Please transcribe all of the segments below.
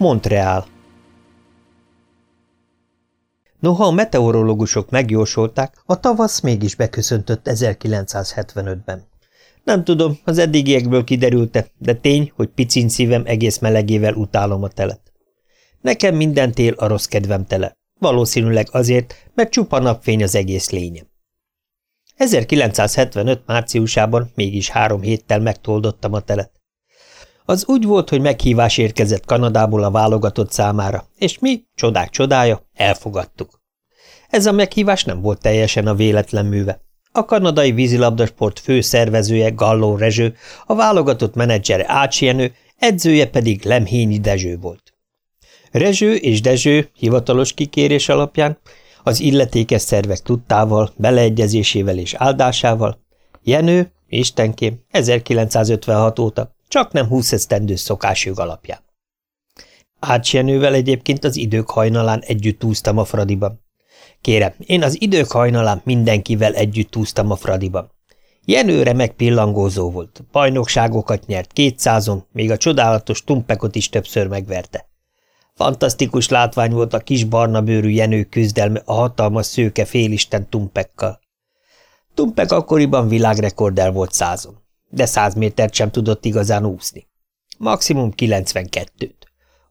Montreal Noha a meteorológusok megjósolták, a tavasz mégis beköszöntött 1975-ben. Nem tudom, az eddigiekből kiderülte, de tény, hogy picin szívem egész melegével utálom a telet. Nekem minden tél a rossz kedvem tele. Valószínűleg azért, mert csupa napfény az egész lényem. 1975 márciusában mégis három héttel megtoldottam a telet. Az úgy volt, hogy meghívás érkezett Kanadából a válogatott számára, és mi, csodák csodája, elfogadtuk. Ez a meghívás nem volt teljesen a véletlen műve. A kanadai vízilabdasport fő szervezője Galló Rezső, a válogatott menedzsere Ács edzője pedig Lemhényi Dezső volt. Rezső és Dezső hivatalos kikérés alapján, az illetékes szervek tudtával, beleegyezésével és áldásával, Jenő, Istenkém, 1956 óta csak nem húsz esztendő szokásjog alapján. Ács Jenővel egyébként az idők hajnalán együtt úsztam a Fradiban. Kérem, én az idők hajnalán mindenkivel együtt úsztam a Fradiban. Jenőre meg pillangózó volt, bajnokságokat nyert kétszázon, még a csodálatos tumpekot is többször megverte. Fantasztikus látvány volt a kis barna bőrű Jenő küzdelme a hatalmas szőke félisten Tumpekkal. Tumpek akkoriban világrekordel volt százon, de száz métert sem tudott igazán úszni. Maximum 92-t.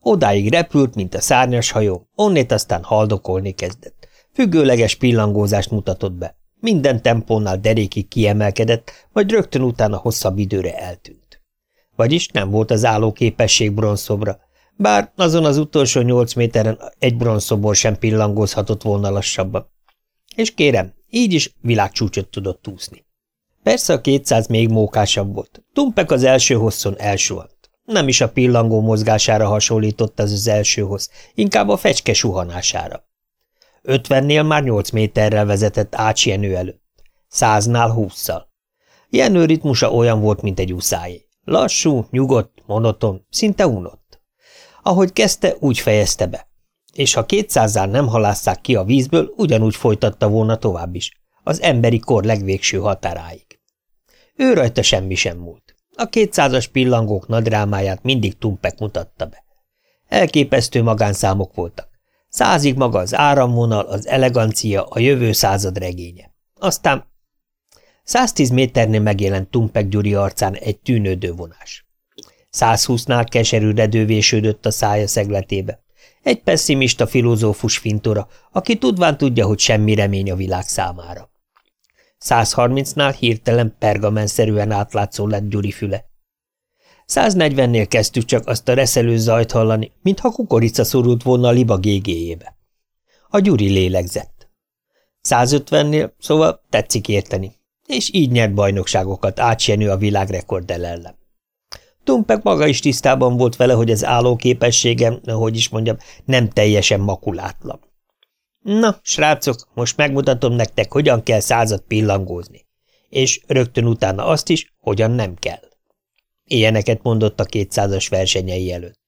Odáig repült, mint a szárnyas hajó, onnét aztán haldokolni kezdett. Függőleges pillangózást mutatott be. Minden tempónál derékig kiemelkedett, majd rögtön utána hosszabb időre eltűnt. Vagyis nem volt az állóképesség bronzszobra, bár azon az utolsó nyolc méteren egy bronzszobor sem pillangózhatott volna lassabban. És kérem, így is világcsúcsot tudott úszni. Persze a kétszáz még mókásabb volt. Tumpek az első hosszon elsuhant. Nem is a pillangó mozgására hasonlított az az elsőhoz, inkább a fecske suhanására. Ötvennél már nyolc méterrel vezetett Ács Jenő előtt. Száznál húszszal. Jenő ritmusa olyan volt, mint egy uszájé. Lassú, nyugodt, monoton, szinte unott. Ahogy kezdte, úgy fejezte be. És ha kétszázzal nem halásszák ki a vízből, ugyanúgy folytatta volna tovább is, az emberi kor legvégső határáig. Ő rajta semmi sem múlt. A kétszázas pillangók nadrámáját mindig Tumpek mutatta be. Elképesztő magánszámok voltak. Százig maga az áramvonal, az elegancia, a jövő század regénye. Aztán 110 méternél megjelent Tumpek Gyuri arcán egy tűnődő vonás. 120-nál keserű redővésődött a szája szegletébe. Egy pessimista filozófus fintora, aki tudván tudja, hogy semmi remény a világ számára. 130-nál hirtelen pergamenszerűen átlátszó lett Gyuri füle. 140-nél kezdtük csak azt a reszelő zajt hallani, mintha kukorica szorult volna a liba gégéjébe. A Gyuri lélegzett. 150-nél, szóval tetszik érteni, és így nyert bajnokságokat átsenő a világrekord ellen. Tumpek maga is tisztában volt vele, hogy az állóképességem, hogy is mondjam, nem teljesen makulátlan. Na, srácok, most megmutatom nektek, hogyan kell százat pillangózni. És rögtön utána azt is, hogyan nem kell. Ilyeneket mondott a kétszázas versenyei előtt.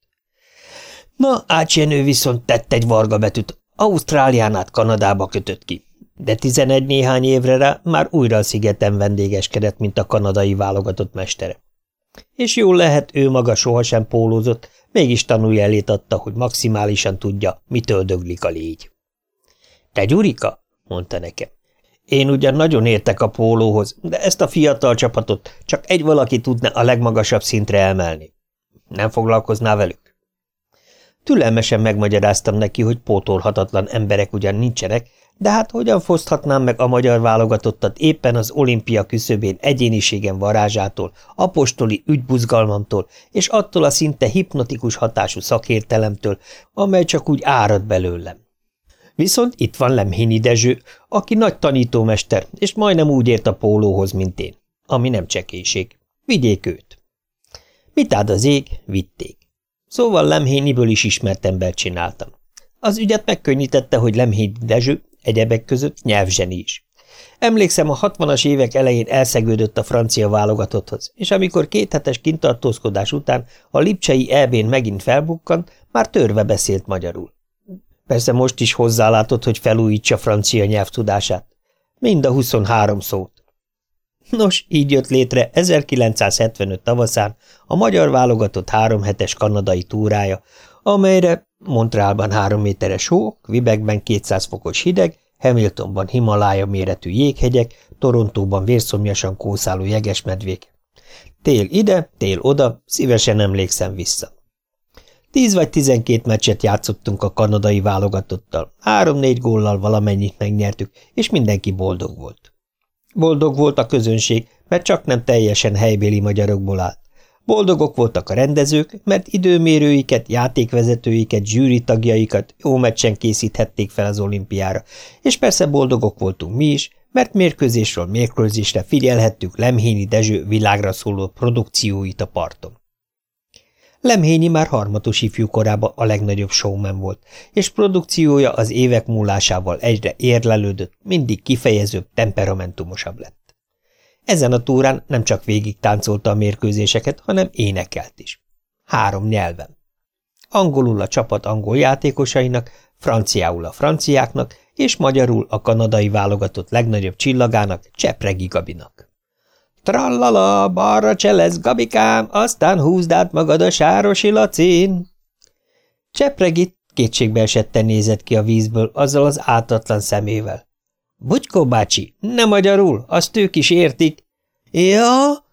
Na, Ácsenő viszont tett egy varga betűt, Ausztrálián át Kanadába kötött ki, de tizenegy néhány évre rá már újra a szigeten vendégeskedett, mint a kanadai válogatott mestere. És jól lehet, ő maga sohasem pólózott, mégis tanulja elét adta, hogy maximálisan tudja, mitől döglik a légy. – Te, Gyurika? – mondta nekem. Én ugyan nagyon értek a pólóhoz, de ezt a fiatal csapatot csak egy valaki tudna a legmagasabb szintre emelni. Nem foglalkozná velük? Türelmesen megmagyaráztam neki, hogy pótolhatatlan emberek ugyan nincsenek, de hát hogyan foszthatnám meg a magyar válogatottat éppen az olimpia küszöbén egyéniségen varázsától, apostoli ügybuzgalmamtól és attól a szinte hipnotikus hatású szakértelemtől, amely csak úgy árad belőlem. Viszont itt van Lemhini Dezső, aki nagy tanítómester, és majdnem úgy ért a pólóhoz, mint én, ami nem csekéség. Vigyék őt. Mit áld az ég, vitték. Szóval Lemhéniből is ismert embert csináltam. Az ügyet megkönnyítette, hogy Lemhéni Dezső egyebek között nyelvzseni is. Emlékszem, a hatvanas évek elején elszegődött a francia válogatotthoz, és amikor két hetes kintartózkodás után a lipcsei elbén megint felbukkant, már törve beszélt magyarul. Persze most is hozzálátott, hogy felújítsa francia nyelv tudását. Mind a 23 szót. Nos, így jött létre 1975 tavaszán a magyar válogatott három hetes kanadai túrája, amelyre Montrealban három méteres hó, Quebecben 200 fokos hideg, Hamiltonban Himalája méretű jéghegyek, Torontóban vérszomjasan kószáló jegesmedvék. Tél ide, tél oda, szívesen emlékszem vissza. Tíz vagy tizenkét meccset játszottunk a kanadai válogatottal, három-négy góllal valamennyit megnyertük, és mindenki boldog volt. Boldog volt a közönség, mert csak nem teljesen helybéli magyarokból állt. Boldogok voltak a rendezők, mert időmérőiket, játékvezetőiket, zsűri tagjaikat jó meccsen készíthették fel az olimpiára, és persze boldogok voltunk mi is, mert mérkőzésről mérkőzésre figyelhettük Lemhényi Dezső világra szóló produkcióit a parton. Lemhényi már harmatos ifjú a legnagyobb showman volt, és produkciója az évek múlásával egyre érlelődött, mindig kifejezőbb, temperamentumosabb lett. Ezen a túrán nem csak végig táncolta a mérkőzéseket, hanem énekelt is. Három nyelven. Angolul a csapat angol játékosainak, franciául a franciáknak, és magyarul a kanadai válogatott legnagyobb csillagának, Csepregi Gabinak. Trallala, balra cselesz, Gabikám, aztán húzd át magad a sárosi lacin. Csepregi kétségbe esetten nézett ki a vízből, azzal az átatlan szemével. Bugykó bácsi, nem magyarul, azt ők is értik. Ja,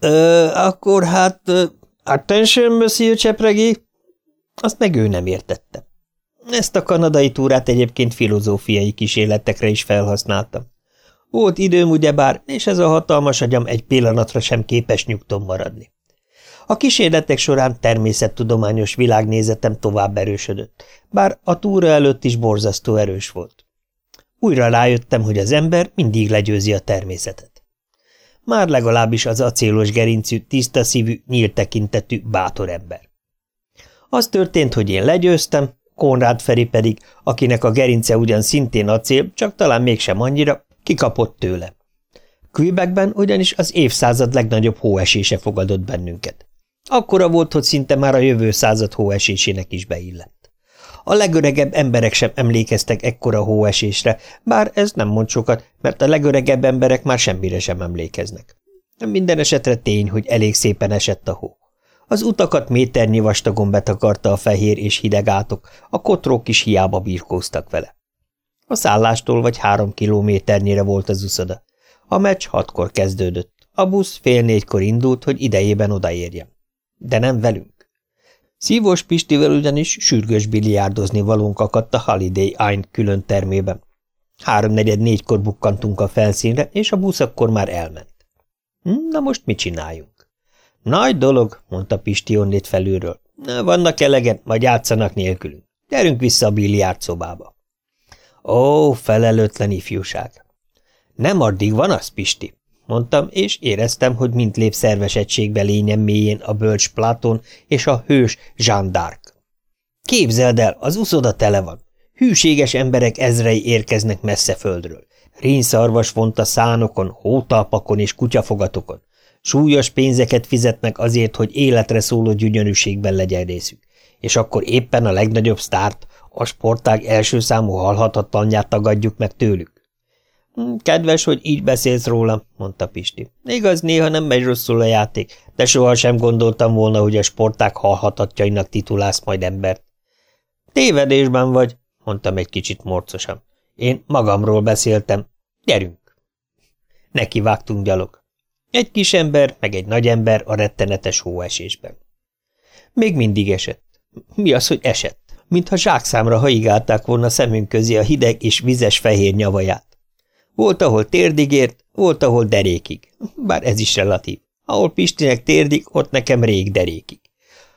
ö, akkor hát, ö, attention, monsieur Csepregi. Azt meg ő nem értette. Ezt a kanadai túrát egyébként filozófiai kísérletekre is felhasználtam. Volt időm ugyebár, és ez a hatalmas agyam egy pillanatra sem képes nyugton maradni. A kísérletek során természettudományos világnézetem tovább erősödött, bár a túra előtt is borzasztó erős volt. Újra rájöttem, hogy az ember mindig legyőzi a természetet. Már legalábbis az acélos gerincű, tiszta szívű, nyílt bátor ember. Az történt, hogy én legyőztem, Konrád Feri pedig, akinek a gerince ugyan szintén acél, csak talán mégsem annyira, kikapott tőle. Quebecben ugyanis az évszázad legnagyobb hóesése fogadott bennünket. Akkora volt, hogy szinte már a jövő század hóesésének is beillett. A legöregebb emberek sem emlékeztek ekkora hóesésre, bár ez nem mond sokat, mert a legöregebb emberek már semmire sem emlékeznek. Minden esetre tény, hogy elég szépen esett a hó. Az utakat méternyi vastagon betakarta a fehér és hideg átok, a kotrók is hiába birkóztak vele. A szállástól vagy három kilométernyire volt az uszoda. A meccs hatkor kezdődött. A busz fél négykor indult, hogy idejében odaérjen. De nem velünk. Szívós Pistivel ugyanis sürgős biliárdozni valónk akadt a Holiday Inn külön termében. Háromnegyed négykor bukkantunk a felszínre, és a busz akkor már elment. Na most mit csináljunk? Nagy dolog, mondta Pisti onnét felülről. Vannak elegen, majd játszanak nélkülünk. Gyerünk vissza a biliárd szobába. Ó, felelőtlen ifjúság. Nem addig van az, Pisti? mondtam, és éreztem, hogy mint lép szerves egységbe lényem mélyén a bölcs Platon és a hős Jean d'Arc. Képzeld el, az uszoda tele van. Hűséges emberek ezrei érkeznek messze földről. Rényszarvas vont a szánokon, hótalpakon és kutyafogatokon. Súlyos pénzeket fizetnek azért, hogy életre szóló gyönyörűségben legyen részük. És akkor éppen a legnagyobb sztárt, a sportág első számú halhatatlanját tagadjuk meg tőlük. Hm, kedves, hogy így beszélsz róla, mondta Pisti. Igaz, néha nem megy rosszul a játék, de sohasem gondoltam volna, hogy a sporták halhatatjainak titulálsz majd embert. Tévedésben vagy, mondtam egy kicsit morcosan. Én magamról beszéltem. Gyerünk! Neki vágtunk gyalog. Egy kis ember, meg egy nagy ember a rettenetes hóesésben. Még mindig esett. Mi az, hogy esett? Mintha zsákszámra haigálták volna szemünk közé a hideg és vizes fehér nyavaját. Volt, ahol térdig ért, volt, ahol derékig. Bár ez is relatív. Ahol Pistinek térdig, ott nekem rég derékig.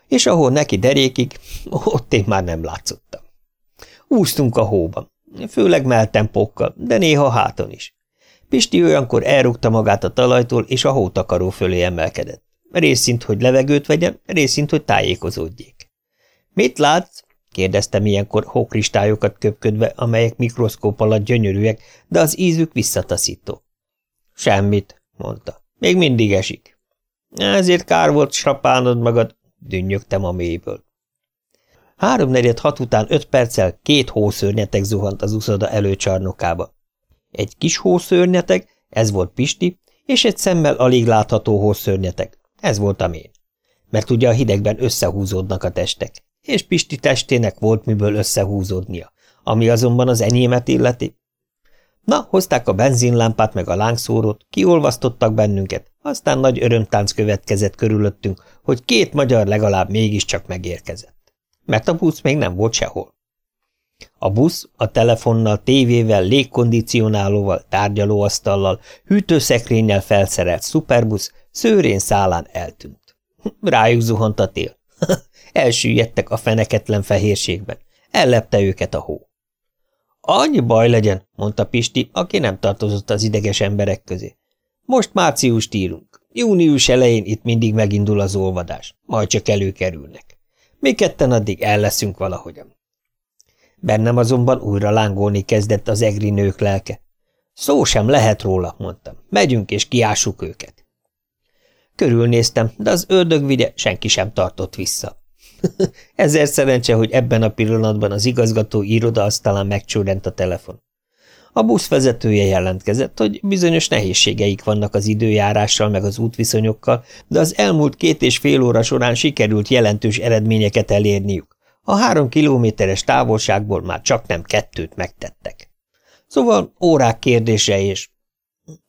És ahol neki derékig, ott én már nem látszottam. Úsztunk a hóban, főleg meltempókkal, de néha háton is. Pisti olyankor elrúgta magát a talajtól, és a hótakaró fölé emelkedett. Részint, hogy levegőt vegyen, részint, hogy tájékozódjék. – Mit látsz? Kérdeztem ilyenkor hókristályokat köpködve, amelyek mikroszkóp alatt gyönyörűek, de az ízük visszataszító. Semmit, mondta. Még mindig esik. Ezért kár volt srapálnod magad, dünnyögtem a mélyből. Háromnegyed hat után öt perccel két hószörnyetek zuhant az uszoda előcsarnokába. Egy kis hószörnyetek, ez volt Pisti, és egy szemmel alig látható hószörnyetek, ez voltam én. Mert ugye a hidegben összehúzódnak a testek és Pisti testének volt miből összehúzódnia, ami azonban az enyémet illeti. Na, hozták a benzinlámpát meg a lángszórót, kiolvasztottak bennünket, aztán nagy örömtánc következett körülöttünk, hogy két magyar legalább mégiscsak megérkezett. Mert a busz még nem volt sehol. A busz a telefonnal, tévével, légkondicionálóval, tárgyalóasztallal, hűtőszekrényel felszerelt szuperbusz szőrén szálán eltűnt. Rájuk zuhant a tél. Elsüllyedtek a feneketlen fehérségben. Ellepte őket a hó. Annyi baj legyen, mondta Pisti, aki nem tartozott az ideges emberek közé. Most márciust írunk. Június elején itt mindig megindul az olvadás, majd csak előkerülnek. Mi ketten addig el leszünk valahogyan. Bennem azonban újra lángolni kezdett az egri nők lelke. Szó sem lehet róla, mondtam. Megyünk és kiássuk őket. Körülnéztem, de az ördög vigye senki sem tartott vissza. Ezer szerencse, hogy ebben a pillanatban az igazgató iroda asztalán megcsúrent a telefon. A busz vezetője jelentkezett, hogy bizonyos nehézségeik vannak az időjárással meg az útviszonyokkal, de az elmúlt két és fél óra során sikerült jelentős eredményeket elérniük. A három kilométeres távolságból már csak nem kettőt megtettek. Szóval órák kérdése és...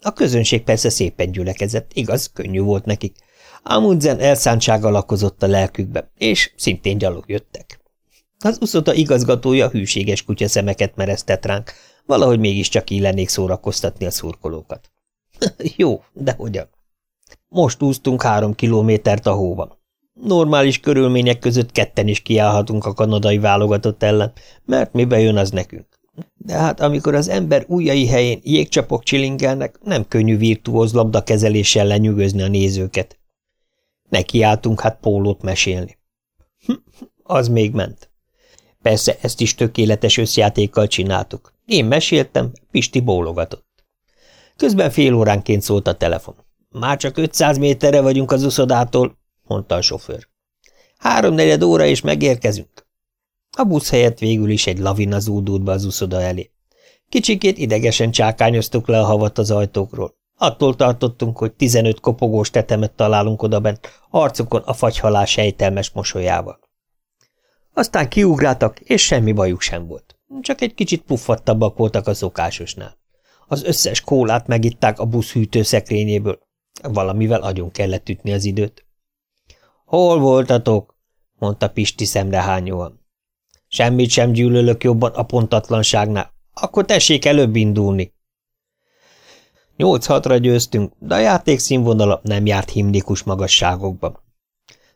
A közönség persze szépen gyülekezett, igaz, könnyű volt nekik. Amundsen elszántsága lakozott a lelkükbe, és szintén gyalog jöttek. Az uszoda igazgatója hűséges kutyaszemeket mereztett ránk, valahogy mégiscsak illenék szórakoztatni a szurkolókat. Jó, de hogyan? Most úsztunk három kilométert a hóban. Normális körülmények között ketten is kiállhatunk a kanadai válogatott ellen, mert mi bejön az nekünk. De hát amikor az ember ujjai helyén jégcsapok csilingelnek, nem könnyű virtuóz labdakezeléssel lenyűgözni a nézőket. Nekiálltunk hát pólót mesélni. Hm, az még ment. Persze ezt is tökéletes összjátékkal csináltuk. Én meséltem, Pisti bólogatott. Közben fél óránként szólt a telefon. Már csak 500 méterre vagyunk az uszodától, mondta a sofőr. Háromnegyed óra és megérkezünk. A busz helyett végül is egy lavina zúdult be az uszoda elé. Kicsikét idegesen csákányoztuk le a havat az ajtókról. Attól tartottunk, hogy tizenöt kopogós tetemet találunk odabent, arcukon a fagyhalás sejtelmes mosolyával. Aztán kiugráltak, és semmi bajuk sem volt. Csak egy kicsit puffattabbak voltak a szokásosnál. Az összes kólát megitták a busz hűtőszekrényéből. Valamivel agyon kellett ütni az időt. Hol voltatok? mondta Pisti szemrehányóan. Semmit sem gyűlölök jobban a pontatlanságnál. Akkor tessék előbb indulni. Nyolc hatra győztünk, de a játék színvonala nem járt himnikus magasságokban.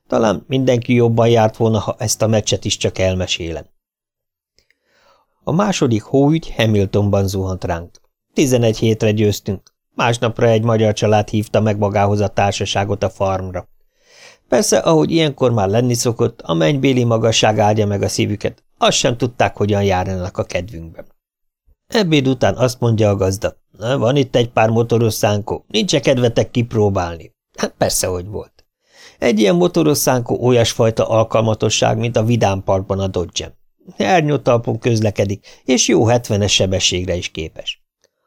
Talán mindenki jobban járt volna, ha ezt a meccset is csak elmesélem. A második hóügy Hamiltonban zuhant ránk. Tizenegy hétre győztünk. Másnapra egy magyar család hívta meg magához a társaságot a farmra. Persze, ahogy ilyenkor már lenni szokott, a mennybéli magasság áldja meg a szívüket, azt sem tudták, hogyan járnak a kedvünkben. Ebéd után azt mondja a gazda, van itt egy pár motoros szánkó, nincs -e kedvetek kipróbálni? Hát persze, hogy volt. Egy ilyen motoros szánkó olyasfajta alkalmatosság, mint a Vidám Parkban a dodge Ernyőtalpon közlekedik, és jó hetvenes sebességre is képes.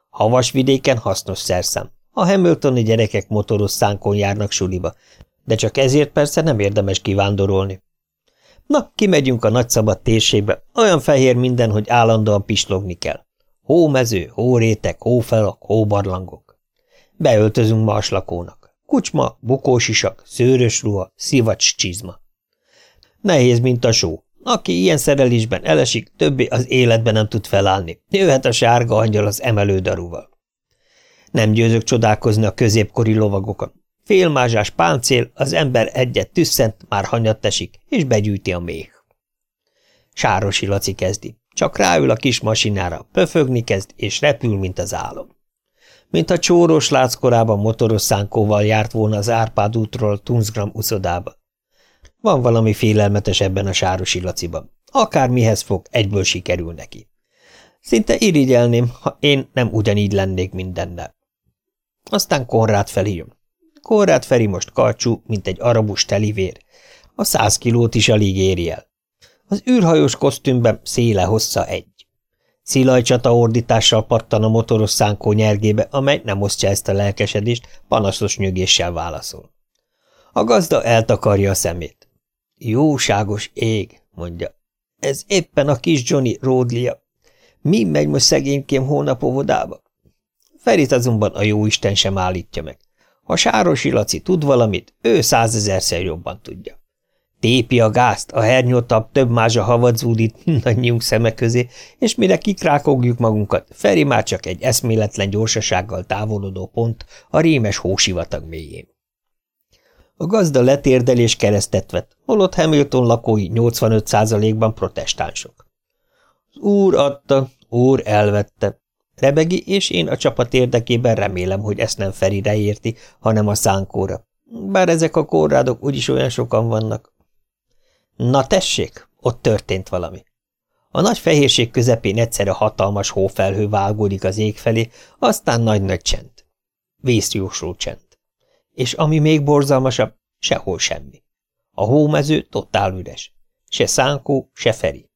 Havas vidéken hasznos szerszám. A Hamiltoni gyerekek motoros szánkon járnak suliba, de csak ezért persze nem érdemes kivándorolni. Na, kimegyünk a nagyszabad térségbe, olyan fehér minden, hogy állandóan pislogni kell. Hómező, hórétek, hófelak, hóbarlangok. Beöltözünk marslakónak. Kucsma, bukósisak, szőrös ruha, szivacs csizma. Nehéz, mint a só. Aki ilyen szerelésben elesik, többé az életben nem tud felállni. Jöhet a sárga angyal az emelődarúval. Nem győzök csodálkozni a középkori lovagokon. Félmázsás páncél, az ember egyet tüsszent, már hanyat esik, és begyűjti a méh. Sárosi Laci kezdi. Csak ráül a kis masinára, pöfögni kezd, és repül, mint az álom. Mint a csóros lác korában motoros szánkóval járt volna az Árpád útról Tunzgram uszodába. Van valami félelmetes ebben a Sárosi Laciban. Akármihez fog, egyből sikerül neki. Szinte irigyelném, ha én nem ugyanígy lennék mindennel. Aztán Konrád felhívom. Konrád Feri most karcsú, mint egy arabus telivér. A száz kilót is alig éri el. Az űrhajós kosztümben széle hossza egy. Szilajcsata ordítással pattan a motoros szánkó nyergébe, amely nem osztja ezt a lelkesedést, panaszos nyögéssel válaszol. A gazda eltakarja a szemét. Jóságos ég, mondja. Ez éppen a kis Johnny ródlia. Mi megy most szegénykém holnap óvodába? Ferit azonban a jóisten sem állítja meg. Ha Sárosi Laci tud valamit, ő százezerszer jobban tudja. Tépi a gázt, a hernyótabb több mázsa havat zúdít mindannyiunk szeme közé, és mire kikrákogjuk magunkat, Feri már csak egy eszméletlen gyorsasággal távolodó pont a rémes hósivatag mélyén. A gazda letérdel és keresztet vett, holott Hamilton lakói 85%-ban protestánsok. Az úr adta, úr elvette. Rebegi és én a csapat érdekében remélem, hogy ezt nem Ferire érti, hanem a szánkóra. Bár ezek a korrádok úgyis olyan sokan vannak. Na tessék, ott történt valami. A nagy fehérség közepén egyszerre hatalmas hófelhő vágódik az ég felé, aztán nagy-nagy csend. Vészjósó csend. És ami még borzalmasabb, sehol semmi. A hómező totál üres. Se szánkó, se feri.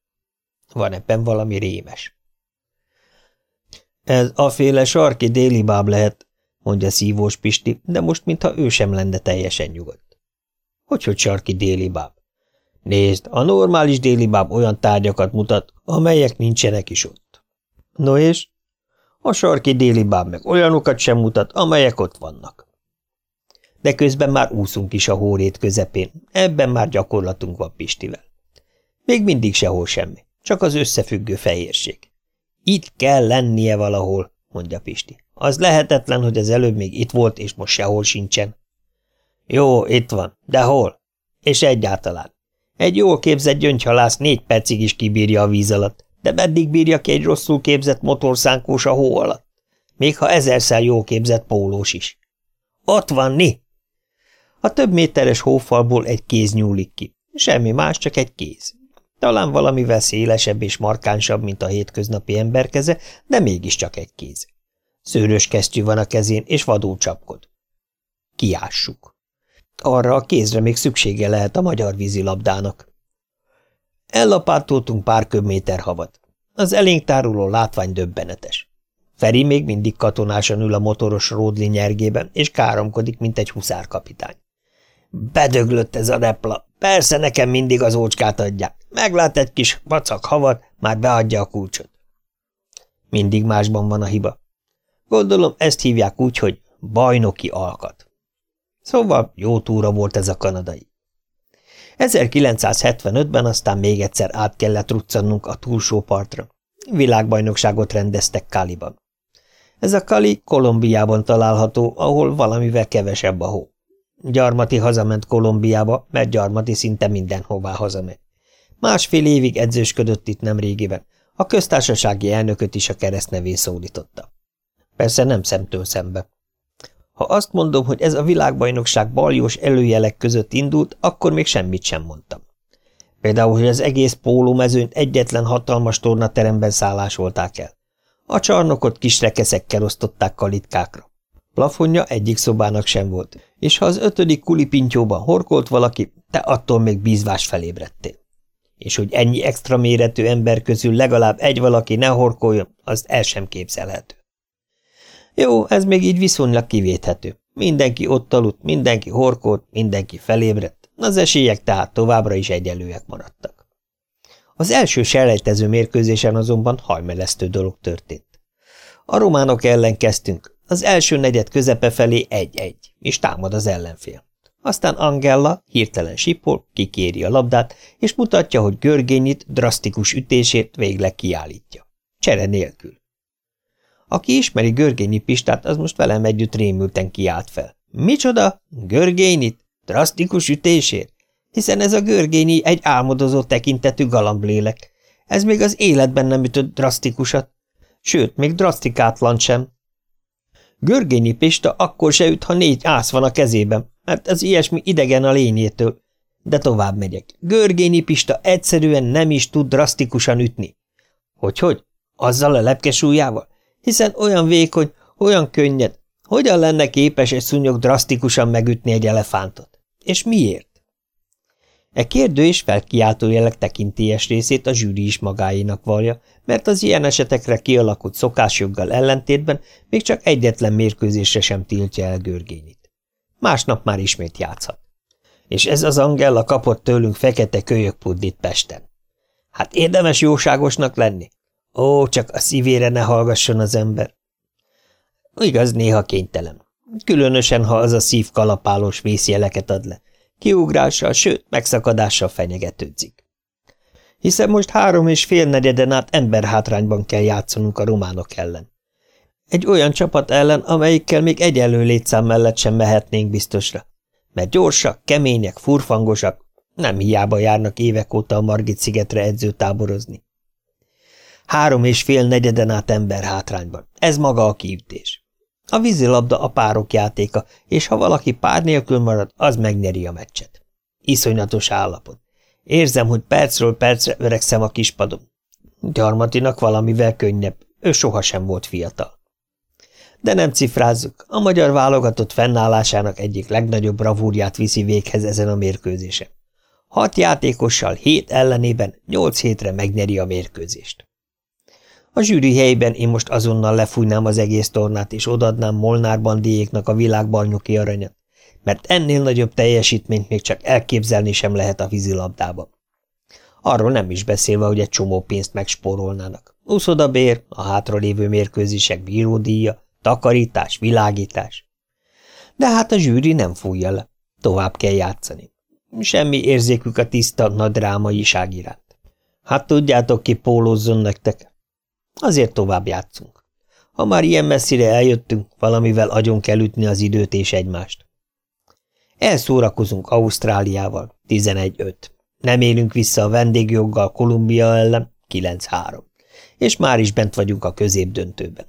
Van ebben valami rémes. Ez a féle sarki déli báb lehet, mondja szívós Pisti, de most mintha ő sem lenne teljesen nyugodt. Hogy, hogy sarki déli báb? Nézd, a normális déli báb olyan tárgyakat mutat, amelyek nincsenek is ott. No és? A sarki déli báb meg olyanokat sem mutat, amelyek ott vannak. De közben már úszunk is a hórét közepén, ebben már gyakorlatunk van Pistivel. Még mindig sehol semmi, csak az összefüggő fehérség. Itt kell lennie valahol, mondja Pisti. Az lehetetlen, hogy az előbb még itt volt, és most sehol sincsen. Jó, itt van, de hol? És egyáltalán. Egy jól képzett gyöngyhalász négy percig is kibírja a víz alatt, de meddig bírja ki egy rosszul képzett motorszánkós a hó alatt? Még ha ezerszer jó képzett pólós is. Ott van, ni! A több méteres hófalból egy kéz nyúlik ki. Semmi más, csak egy kéz. Talán valamivel szélesebb és markánsabb, mint a hétköznapi emberkeze, de mégiscsak egy kéz. Szőrös kesztyű van a kezén, és vadul csapkod. Kiássuk. Arra a kézre még szüksége lehet a magyar vízilabdának. Ellapátoltunk pár köbméter havat. Az elénk táruló látvány döbbenetes. Feri még mindig katonásan ül a motoros ródli nyergében, és káromkodik, mint egy huszárkapitány. Bedöglött ez a repla. Persze nekem mindig az ócskát adják. Meglát egy kis vacak havat, már beadja a kulcsot. Mindig másban van a hiba. Gondolom ezt hívják úgy, hogy bajnoki alkat. Szóval jó túra volt ez a kanadai. 1975-ben aztán még egyszer át kellett ruccannunk a túlsó partra. Világbajnokságot rendeztek Kaliban. Ez a Kali Kolumbiában található, ahol valamivel kevesebb a hó. Gyarmati hazament Kolumbiába, mert Gyarmati szinte mindenhová hazamegy. Másfél évig edzősködött itt nem régiben. A köztársasági elnököt is a keresztnevé szólította. Persze nem szemtől szembe. Ha azt mondom, hogy ez a világbajnokság baljós előjelek között indult, akkor még semmit sem mondtam. Például, hogy az egész pólómezőnyt egyetlen hatalmas tornateremben szállásolták el. A csarnokot kis rekeszekkel osztották kalitkákra. Plafonja egyik szobának sem volt, és ha az ötödik kulipintyóban horkolt valaki, te attól még bízvás felébredtél. És hogy ennyi extra méretű ember közül legalább egy valaki ne horkoljon, azt el sem képzelhető. Jó, ez még így viszonylag kivéthető. Mindenki ott aludt, mindenki horkolt, mindenki felébredt, az esélyek tehát továbbra is egyelőek maradtak. Az első selejtező mérkőzésen azonban hajmelesztő dolog történt. A románok ellen kezdtünk, az első negyed közepe felé egy-egy, és támad az ellenfél. Aztán Angella hirtelen sipol, kikéri a labdát, és mutatja, hogy Görgényit drasztikus ütését végleg kiállítja. Csere nélkül. Aki ismeri Görgényi Pistát, az most velem együtt rémülten kiált fel. Micsoda? Görgényit? Drasztikus ütésért? Hiszen ez a Görgényi egy álmodozó tekintetű galamblélek. Ez még az életben nem ütött drasztikusat. Sőt, még drasztikátlan sem. Görgényi Pista akkor se üt, ha négy ász van a kezében, mert az ilyesmi idegen a lényétől. De tovább megyek. Görgényi Pista egyszerűen nem is tud drasztikusan ütni. Hogy-hogy? Azzal a lepkesújával? Hiszen olyan vékony, olyan könnyed. Hogyan lenne képes egy szúnyog drasztikusan megütni egy elefántot? És miért? E kérdő és felkiáltó jelek tekintélyes részét a zsűri is magáénak valja, mert az ilyen esetekre kialakult szokásjoggal ellentétben még csak egyetlen mérkőzésre sem tiltja el Görgényit. Másnap már ismét játszhat. És ez az Angella kapott tőlünk fekete kölyökpuddit Pesten. Hát érdemes jóságosnak lenni? Ó, csak a szívére ne hallgasson az ember. Igaz, néha kénytelen. Különösen, ha az a szív kalapálós vészjeleket ad le. Kiugrással, sőt, megszakadással fenyegetődzik. Hiszen most három és fél negyeden át emberhátrányban kell játszanunk a románok ellen. Egy olyan csapat ellen, amelyikkel még egyenlő létszám mellett sem mehetnénk biztosra. Mert gyorsak, kemények, furfangosak, nem hiába járnak évek óta a Margit szigetre edzőtáborozni. Három és fél negyeden át ember hátrányban. Ez maga a kiütés. A vízilabda a párok játéka, és ha valaki pár nélkül marad, az megnyeri a meccset. Iszonyatos állapot. Érzem, hogy percről percre öregszem a kispadon. Gyarmatinak valamivel könnyebb, ő sohasem volt fiatal. De nem cifrázzuk, a magyar válogatott fennállásának egyik legnagyobb bravúrját viszi véghez ezen a mérkőzésen. Hat játékossal hét ellenében nyolc hétre megnyeri a mérkőzést. A zsűri helyben én most azonnal lefújnám az egész tornát, és odadnám Molnár bandiéknak a világbajnoki aranyat, mert ennél nagyobb teljesítményt még csak elképzelni sem lehet a vízilabdában. Arról nem is beszélve, hogy egy csomó pénzt megspórolnának. Uszodabér, a hátralévő mérkőzések bíródíja, takarítás, világítás. De hát a zsűri nem fújja le. Tovább kell játszani. Semmi érzékük a tiszta, nagy drámaiság iránt. Hát tudjátok ki pólózzon nektek. Azért tovább játszunk. Ha már ilyen messzire eljöttünk, valamivel agyon kell ütni az időt és egymást. Elszórakozunk Ausztráliával, 11-5. Nem élünk vissza a vendégjoggal Kolumbia ellen, 9-3. És már is bent vagyunk a középdöntőben.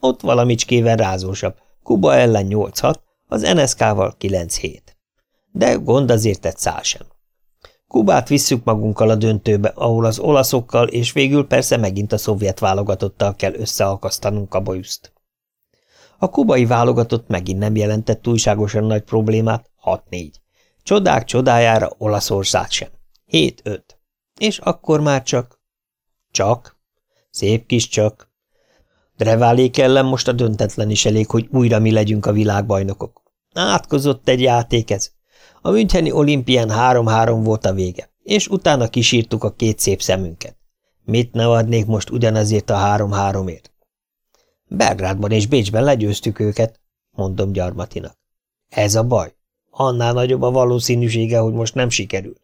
Ott valamicskével rázósabb, Kuba ellen 8-6, az NSK-val 9-7. De gond azért egy szál sem. Kubát visszük magunkkal a döntőbe, ahol az olaszokkal és végül persze megint a szovjet válogatottal kell összeakasztanunk a bajuszt. A kubai válogatott megint nem jelentett túlságosan nagy problémát, 6-4. Csodák csodájára Olaszország sem. 7-5. És akkor már csak... Csak. Szép kis csak. Dreválék ellen most a döntetlen is elég, hogy újra mi legyünk a világbajnokok. Átkozott egy játék ez. A Müncheni olimpián 3-3 volt a vége, és utána kisírtuk a két szép szemünket. Mit ne adnék most ugyanazért a 3-3-ért? Belgrádban és Bécsben legyőztük őket, mondom gyarmatinak. Ez a baj. Annál nagyobb a valószínűsége, hogy most nem sikerül.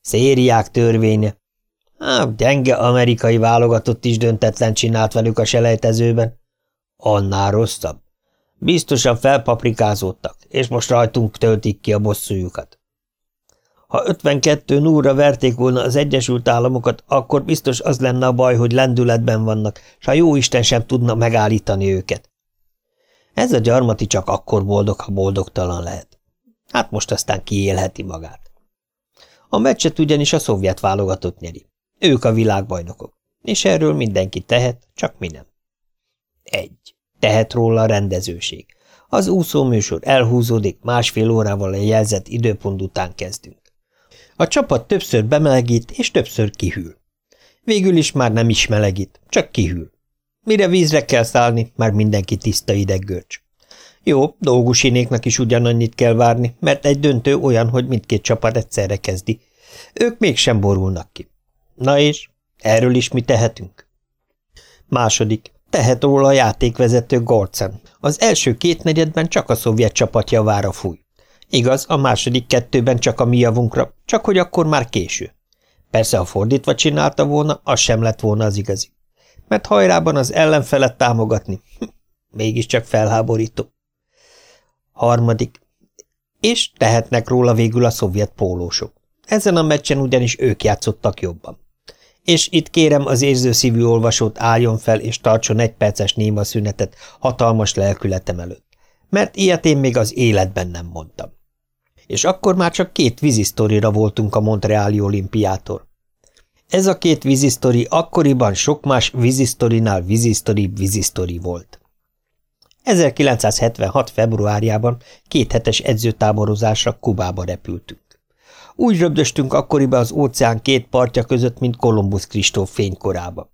Szériák törvénye. Á, gyenge amerikai válogatott is döntetlen csinált velük a selejtezőben. Annál rosszabb. Biztosan felpaprikázódtak, és most rajtunk töltik ki a bosszújukat. Ha 52 núra verték volna az Egyesült Államokat, akkor biztos az lenne a baj, hogy lendületben vannak, s a jóisten sem tudna megállítani őket. Ez a gyarmati csak akkor boldog, ha boldogtalan lehet. Hát most aztán kiélheti magát. A meccset ugyanis a szovjet válogatott nyeri. Ők a világbajnokok, és erről mindenki tehet, csak mi nem. Egy. Tehet róla a rendezőség. Az úszóműsor elhúzódik, másfél órával a jelzett időpont után kezdünk. A csapat többször bemelegít, és többször kihűl. Végül is már nem is melegít, csak kihűl. Mire vízre kell szállni, már mindenki tiszta ideggörcs. Jó, dolgusinéknak is ugyanannyit kell várni, mert egy döntő olyan, hogy mindkét csapat egyszerre kezdi. Ők mégsem borulnak ki. Na és, erről is mi tehetünk? Második, tehet róla a játékvezető Gorcen. Az első két negyedben csak a szovjet csapat javára fúj. Igaz, a második kettőben csak a mi javunkra, csak hogy akkor már késő. Persze, ha fordítva csinálta volna, az sem lett volna az igazi. Mert hajrában az ellenfelet támogatni, mégiscsak felháborító. Harmadik. És tehetnek róla végül a szovjet pólósok. Ezen a meccsen ugyanis ők játszottak jobban. És itt kérem az érzőszívű olvasót álljon fel és tartson egy perces néma szünetet hatalmas lelkületem előtt, mert ilyet én még az életben nem mondtam. És akkor már csak két vízisztorira voltunk a Montreali olimpiától. Ez a két vízisztori akkoriban sok más vízisztorinál vízisztori vízisztori volt. 1976. februárjában kéthetes edzőtáborozásra Kubába repültünk. Úgy röbdöstünk akkoriban az óceán két partja között, mint Kolumbusz Kristóf fénykorába.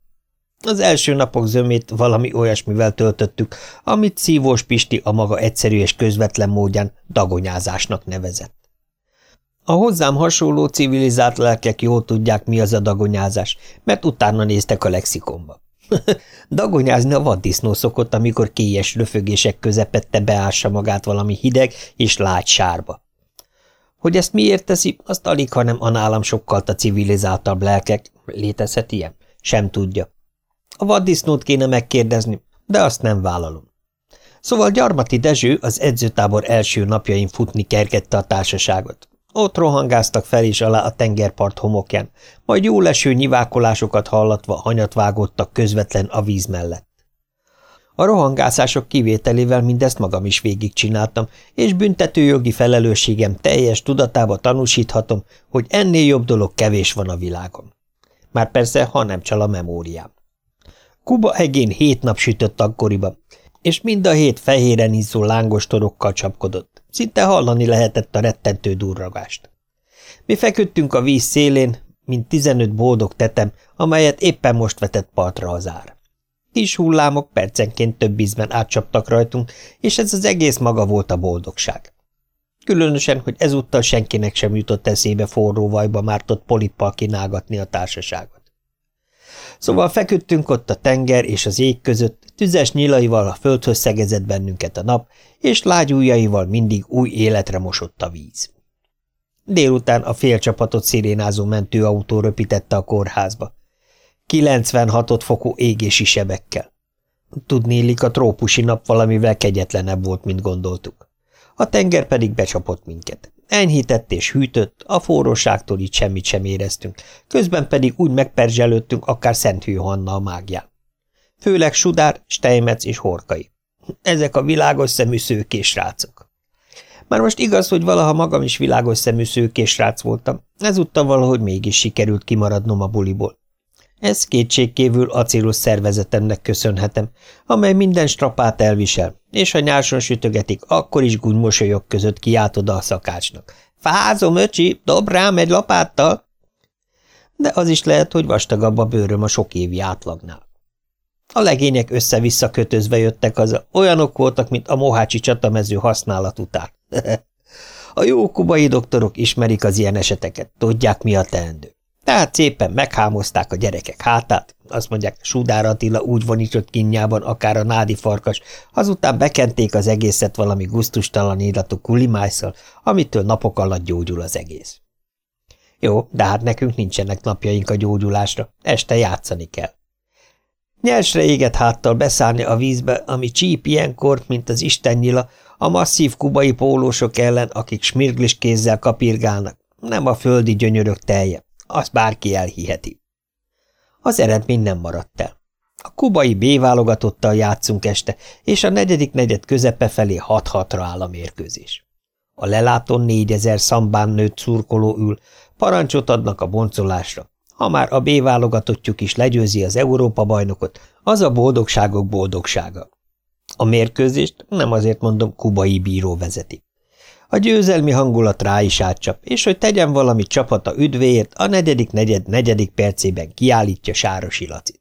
Az első napok zömét valami olyasmivel töltöttük, amit Szívós Pisti a maga egyszerű és közvetlen módján dagonyázásnak nevezett. A hozzám hasonló civilizált lelkek jól tudják, mi az a dagonyázás, mert utána néztek a lexikonba. Dagonyázni a vaddisznó szokott, amikor kélyes röfögések közepette beássa magát valami hideg és lágy sárba. Hogy ezt miért teszi, azt alig, hanem a nálam sokkal a civilizáltabb lelkek, létezhet ilyen, sem tudja. A vaddisznót kéne megkérdezni, de azt nem vállalom. Szóval Gyarmati Dezső az edzőtábor első napjain futni kergette a társaságot. Ott rohangáztak fel és alá a tengerpart homokján, majd jó leső nyivákolásokat hallatva hanyat vágottak közvetlen a víz mellett. A rohangászások kivételével mindezt magam is végigcsináltam, és büntetőjogi felelősségem teljes tudatába tanúsíthatom, hogy ennél jobb dolog kevés van a világon. Már persze, ha nem csal a memóriám. Kuba egén hét nap sütött akkoriban, és mind a hét fehéren izzó lángos torokkal csapkodott. Szinte hallani lehetett a rettentő durragást. Mi feküdtünk a víz szélén, mint tizenöt boldog tetem, amelyet éppen most vetett partra az ár. Kis hullámok percenként több ízben átcsaptak rajtunk, és ez az egész maga volt a boldogság. Különösen, hogy ezúttal senkinek sem jutott eszébe forró vajba mártott polippal kínálgatni a társaságot. Szóval feküdtünk ott a tenger és az ég között, tüzes nyilaival a földhöz szegezett bennünket a nap, és lágy ujjaival mindig új életre mosott a víz. Délután a félcsapatot szirénázó mentőautó röpítette a kórházba. 96 fokú égési sebekkel. Tudnélik, a trópusi nap valamivel kegyetlenebb volt, mint gondoltuk. A tenger pedig becsapott minket. Enyhített és hűtött, a forróságtól így semmit sem éreztünk, közben pedig úgy megperzselődtünk akár Szent Hanna a mágián. Főleg Sudár, Steinmetz és Horkai. Ezek a világos szemű szőkés. Már most igaz, hogy valaha magam is világos szemű szőkés rác voltam, ezúttal valahogy mégis sikerült kimaradnom a buliból. Ez kétségkívül acélos szervezetemnek köszönhetem, amely minden strapát elvisel, és ha nyárson sütögetik, akkor is gúnymosolyok között kiált a szakácsnak. Fázom, öcsi, dob rám egy lapáttal! De az is lehet, hogy vastagabb a bőröm a sok évi átlagnál. A legények össze-vissza kötözve jöttek az, olyanok voltak, mint a mohácsi csatamező használat után. a jó kubai doktorok ismerik az ilyen eseteket, tudják mi a teendő. Tehát szépen meghámozták a gyerekek hátát, azt mondják, Sudár Attila úgy vonított kinyában, akár a nádi farkas, azután bekenték az egészet valami guztustalan illatú kulimájszal, amitől napok alatt gyógyul az egész. Jó, de hát nekünk nincsenek napjaink a gyógyulásra, este játszani kell. Nyelsre éget háttal beszállni a vízbe, ami csíp ilyenkor, mint az istennyila, a masszív kubai pólósok ellen, akik smirglis kézzel kapirgálnak, nem a földi gyönyörök telje, azt bárki elhiheti. Az eredmény nem maradt el. A kubai B válogatottal játszunk este, és a negyedik negyed közepe felé hat-hatra áll a mérkőzés. A lelátón négyezer szambán nőtt szurkoló ül, parancsot adnak a boncolásra. Ha már a B válogatottjuk is legyőzi az Európa-bajnokot, az a boldogságok boldogsága. A mérkőzést nem azért mondom, kubai bíró vezeti. A győzelmi hangulat rá is átcsap, és hogy tegyen valami csapata üdvéért, a negyedik negyed negyedik percében kiállítja Sárosi Lacit.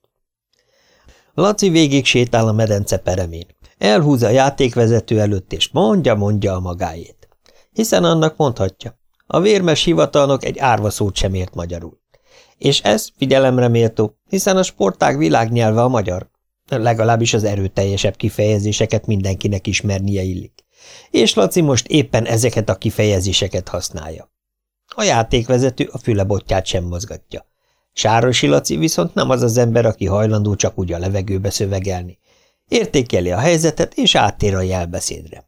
Laci végig sétál a medence peremén. Elhúz a játékvezető előtt, és mondja-mondja a magáét. Hiszen annak mondhatja. A vérmes hivatalnok egy árva szót sem ért magyarul. És ez figyelemre méltó, hiszen a sportág világnyelve a magyar. Legalábbis az erőteljesebb kifejezéseket mindenkinek ismernie illik és Laci most éppen ezeket a kifejezéseket használja. A játékvezető a fülebotját sem mozgatja. Sárosi Laci viszont nem az az ember, aki hajlandó csak úgy a levegőbe szövegelni. Értékeli a helyzetet, és áttér a jelbeszédre.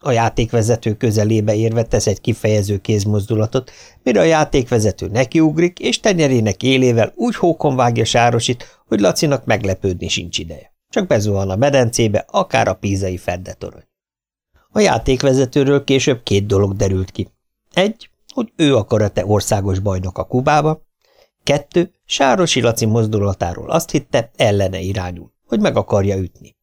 A játékvezető közelébe érve tesz egy kifejező kézmozdulatot, mire a játékvezető nekiugrik, és tenyerének élével úgy hókon vágja Sárosit, hogy Lacinak meglepődni sincs ideje. Csak bezuhan a medencébe, akár a pízai ferdetorony. A játékvezetőről később két dolog derült ki. Egy, hogy ő a karate országos bajnok a Kubába. Kettő, Sárosi Laci mozdulatáról azt hitte, ellene irányul, hogy meg akarja ütni.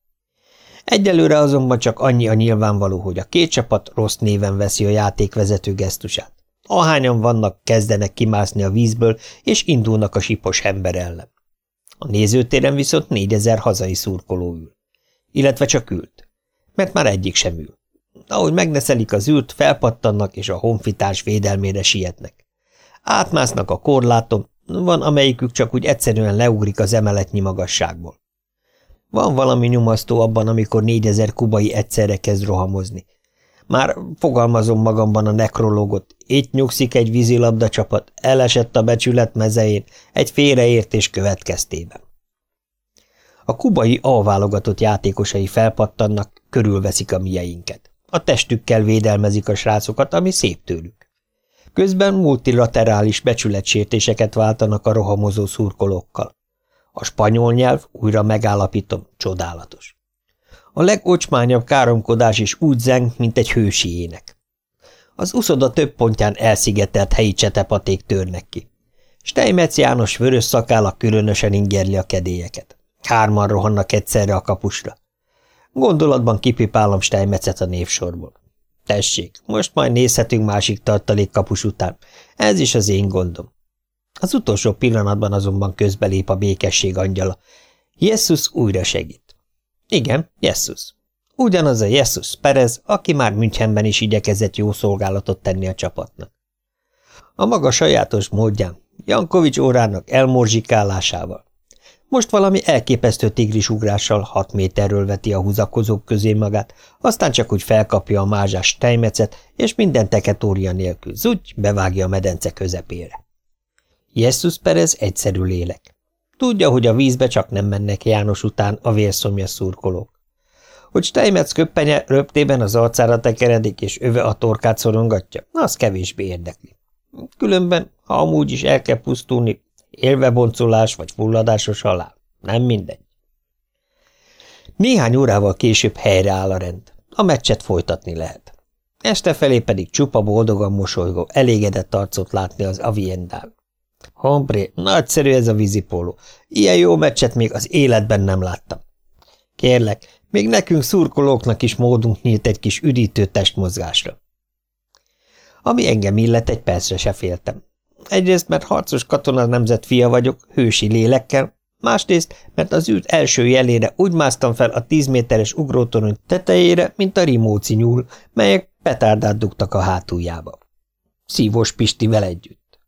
Egyelőre azonban csak annyi a nyilvánvaló, hogy a két csapat rossz néven veszi a játékvezető gesztusát. Ahányan vannak, kezdenek kimászni a vízből, és indulnak a sipos ember ellen. A nézőtéren viszont négyezer hazai szurkoló ül. Illetve csak ült. Mert már egyik sem ül. Ahogy megneszelik az űrt, felpattannak és a honfitárs védelmére sietnek. Átmásznak a korláton, van amelyikük csak úgy egyszerűen leugrik az emeletnyi magasságból. Van valami nyomasztó abban, amikor négyezer kubai egyszerre kezd rohamozni. Már fogalmazom magamban a nekrológot. Itt nyugszik egy vízilabda csapat, elesett a becsület mezején, egy félreértés következtében. A kubai A-válogatott játékosai felpattannak, körülveszik a mieinket. A testükkel védelmezik a srácokat, ami szép tőlük. Közben multilaterális becsületsértéseket váltanak a rohamozó szurkolókkal. A spanyol nyelv, újra megállapítom, csodálatos. A legocsmányabb káromkodás is úgy zeng, mint egy hősi ének. Az uszoda több pontján elszigetelt helyi csetepaték törnek ki. Steinmetz János vörös szakála különösen ingerli a kedélyeket. Hárman rohannak egyszerre a kapusra. Gondolatban kipipálom Steinmetzet a névsorból. Tessék, most majd nézhetünk másik tartalék kapus után. Ez is az én gondom. Az utolsó pillanatban azonban közbelép a békesség angyala. Jesus újra segít. Igen, Jesus. Ugyanaz a Jesus Perez, aki már Münchenben is igyekezett jó szolgálatot tenni a csapatnak. A maga sajátos módján, Jankovics órának elmorzsikálásával. Most valami elképesztő tigrisugrással hat méterről veti a húzakozók közé magát, aztán csak úgy felkapja a mázsás tejmecet, és minden teketória nélkül zúgy bevágja a medence közepére. Jesus Perez egyszerű lélek. Tudja, hogy a vízbe csak nem mennek János után a vérszomja szurkolók. Hogy Steinmetz köppenye röptében az arcára tekeredik és öve a torkát szorongatja, az kevésbé érdekli. Különben, ha amúgy is el kell pusztulni, élveboncolás vagy fulladásos halál, nem mindegy. Néhány órával később helyreáll a rend. A meccset folytatni lehet. Este felé pedig csupa boldogan mosolygó, elégedett arcot látni az aviendán. Hombré, nagyszerű ez a vízipóló. Ilyen jó meccset még az életben nem láttam. Kérlek, még nekünk szurkolóknak is módunk nyílt egy kis üdítő testmozgásra. Ami engem illet, egy percre se féltem. Egyrészt, mert harcos katona nemzet fia vagyok, hősi lélekkel, másrészt, mert az űrt első jelére úgy másztam fel a tíz méteres ugrótorony tetejére, mint a rimóci nyúl, melyek petárdát dugtak a hátuljába. Szívós Pistivel együtt.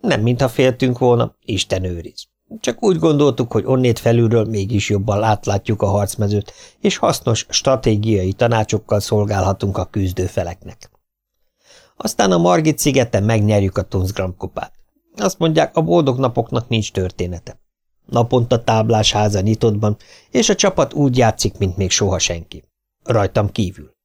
Nem mintha féltünk volna, Isten őriz. Csak úgy gondoltuk, hogy onnét felülről mégis jobban átlátjuk a harcmezőt, és hasznos stratégiai tanácsokkal szolgálhatunk a küzdőfeleknek. Aztán a Margit szigeten megnyerjük a Tunzgram kupát. Azt mondják, a boldog napoknak nincs története. Naponta táblás háza nyitottban, és a csapat úgy játszik, mint még soha senki. Rajtam kívül.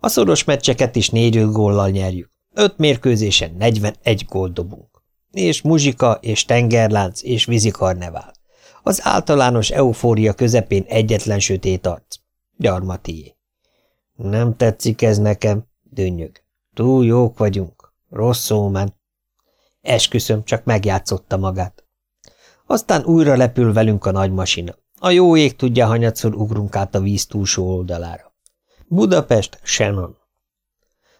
A szoros meccseket is négy góllal nyerjük. Öt mérkőzésen 41 gól dobunk és muzsika, és tengerlánc, és vízikarnevál. Az általános eufória közepén egyetlen sötét arc. Gyarmatié. Nem tetszik ez nekem, dönnyög. Túl jók vagyunk. Rossz ómen. Esküszöm, csak megjátszotta magát. Aztán újra lepül velünk a nagy masina. A jó ég tudja, hanyatszor ugrunk át a víz túlsó oldalára. Budapest, Shannon.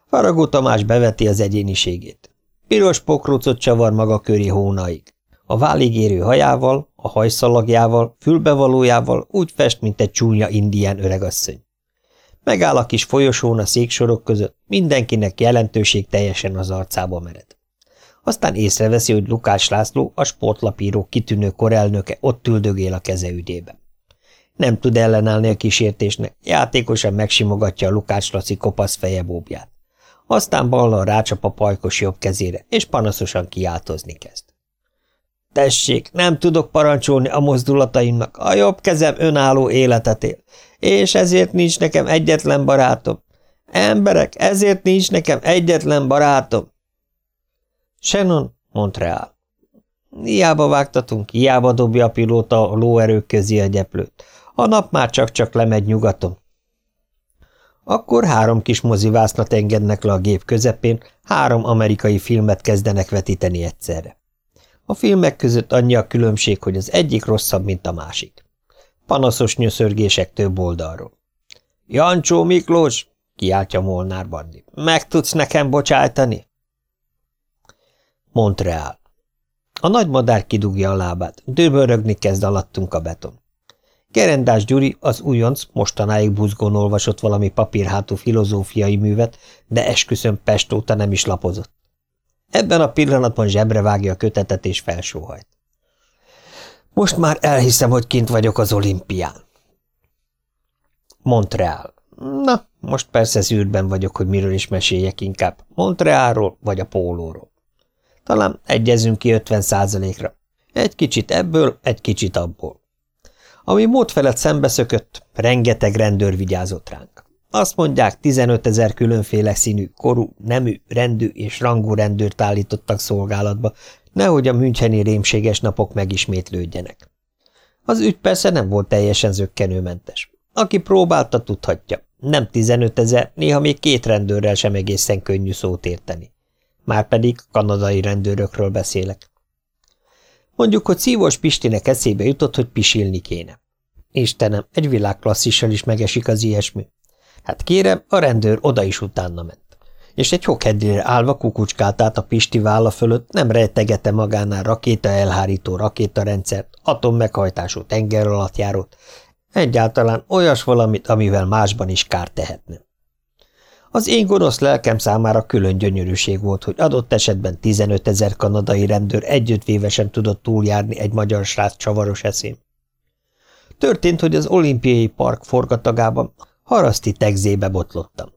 Faragó Tamás beveti az egyéniségét. Piros pokrócot csavar maga köré hónaig. A válig érő hajával, a hajszalagjával, fülbevalójával úgy fest, mint egy csúnya indián öregasszony. Megáll a kis folyosón a széksorok között, mindenkinek jelentőség teljesen az arcába mered. Aztán észreveszi, hogy Lukács László, a sportlapíró kitűnő korelnöke ott üldögél a keze ügyében. Nem tud ellenállni a kísértésnek, játékosan megsimogatja a Lukács Laci kopasz fejebóbját. Aztán ballal rácsap a pajkos jobb kezére, és panaszosan kiáltozni kezd. Tessék, nem tudok parancsolni a mozdulataimnak, a jobb kezem önálló életet él, és ezért nincs nekem egyetlen barátom. Emberek, ezért nincs nekem egyetlen barátom. Shannon, Montreal. Hiába vágtatunk, hiába dobja a pilóta a lóerők közé a gyeplőt. A nap már csak-csak lemegy nyugaton. Akkor három kis mozivásznat engednek le a gép közepén, három amerikai filmet kezdenek vetíteni egyszerre. A filmek között annyi a különbség, hogy az egyik rosszabb, mint a másik. Panaszos nyöszörgések több oldalról. – Jancsó Miklós! – kiáltja Molnár Bandi. – Meg tudsz nekem bocsájtani? Montreal. A nagy madár kidugja a lábát, dőbörögni kezd alattunk a beton. Gerendás Gyuri az újonc mostanáig buzgón olvasott valami papírhátú filozófiai művet, de esküszöm Pest óta nem is lapozott. Ebben a pillanatban zsebre vágja a kötetet és felsóhajt. Most már elhiszem, hogy kint vagyok az olimpián. Montreal. Na, most persze zűrben vagyok, hogy miről is meséljek inkább. Montrealról vagy a pólóról. Talán egyezünk ki 50 százalékra. Egy kicsit ebből, egy kicsit abból. Ami mód felett szembeszökött, rengeteg rendőr vigyázott ránk. Azt mondják, 15 ezer különféle színű, korú, nemű, rendű és rangú rendőrt állítottak szolgálatba, nehogy a müncheni rémséges napok megismétlődjenek. Az ügy persze nem volt teljesen zöggenőmentes. Aki próbálta, tudhatja. Nem 15 ezer, néha még két rendőrrel sem egészen könnyű szót érteni. Márpedig kanadai rendőrökről beszélek. Mondjuk, hogy szívós Pistinek eszébe jutott, hogy pisilni kéne. Istenem, egy világklasszissal is megesik az ilyesmi. Hát kérem, a rendőr oda is utána ment. És egy hokedrire állva kukucskált át a Pisti válla fölött, nem rejtegette magánál rakéta elhárító rakétarendszert, atommeghajtású tengeralattjárót, egyáltalán olyas valamit, amivel másban is kárt tehetne. Az én gonosz lelkem számára külön gyönyörűség volt, hogy adott esetben 15 ezer kanadai rendőr együttvéve sem tudott túljárni egy magyar srác csavaros eszén. Történt, hogy az olimpiai park forgatagában haraszti tegzébe botlottam.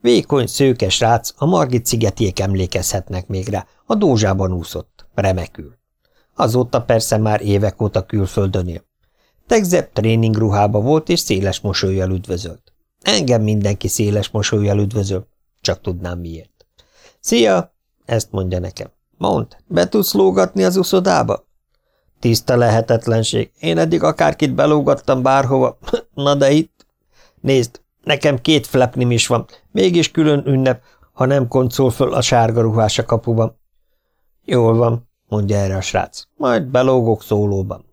Vékony, szőkes srác, a Margit szigetiek emlékezhetnek még rá, a dózsában úszott, remekül. Azóta persze már évek óta külföldön él. Tegzebb tréningruhába volt, és széles mosolyjal üdvözölt. Engem mindenki széles mosolyjal üdvözöl, csak tudnám miért. Szia! Ezt mondja nekem. Mond, be tudsz lógatni az uszodába? Tiszta lehetetlenség. Én eddig akárkit belógattam bárhova. Na de itt... Nézd, nekem két flepnim is van, mégis külön ünnep, ha nem koncol föl a sárga ruhás a kapuban. Jól van, mondja erre a srác, majd belógok szólóban.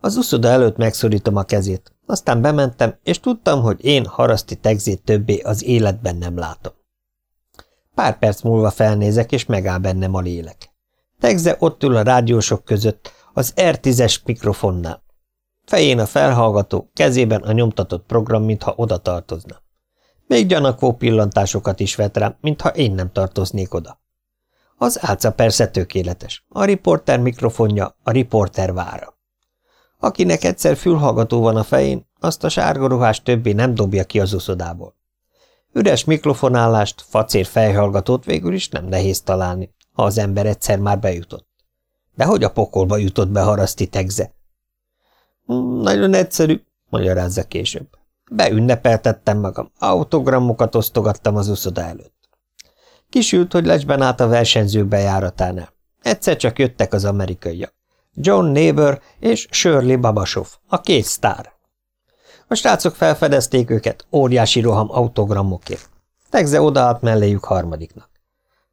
Az uszoda előtt megszorítom a kezét, aztán bementem, és tudtam, hogy én haraszti tegzét többé az életben nem látom. Pár perc múlva felnézek, és megáll bennem a lélek. Tegze ott ül a rádiósok között, az R10-es mikrofonnál. Fején a felhallgató, kezében a nyomtatott program, mintha oda tartozna. Még gyanakvó pillantásokat is vet rám, mintha én nem tartoznék oda. Az álca persze tökéletes. A riporter mikrofonja, a riporter vára. Akinek egyszer fülhallgató van a fején, azt a sárga többé nem dobja ki az uszodából. Üres mikrofonállást, facér fejhallgatót végül is nem nehéz találni, ha az ember egyszer már bejutott. De hogy a pokolba jutott be haraszti tegze? Nagyon egyszerű, magyarázza később. Beünnepeltettem magam, autogramokat osztogattam az uszoda előtt. Kisült, hogy lecsben állt a versenyzők bejáratánál. Egyszer csak jöttek az amerikaiak. John Neighbor és Shirley Babasov, a két sztár. A srácok felfedezték őket óriási roham autogramokért. Tegze odaállt melléjük harmadiknak.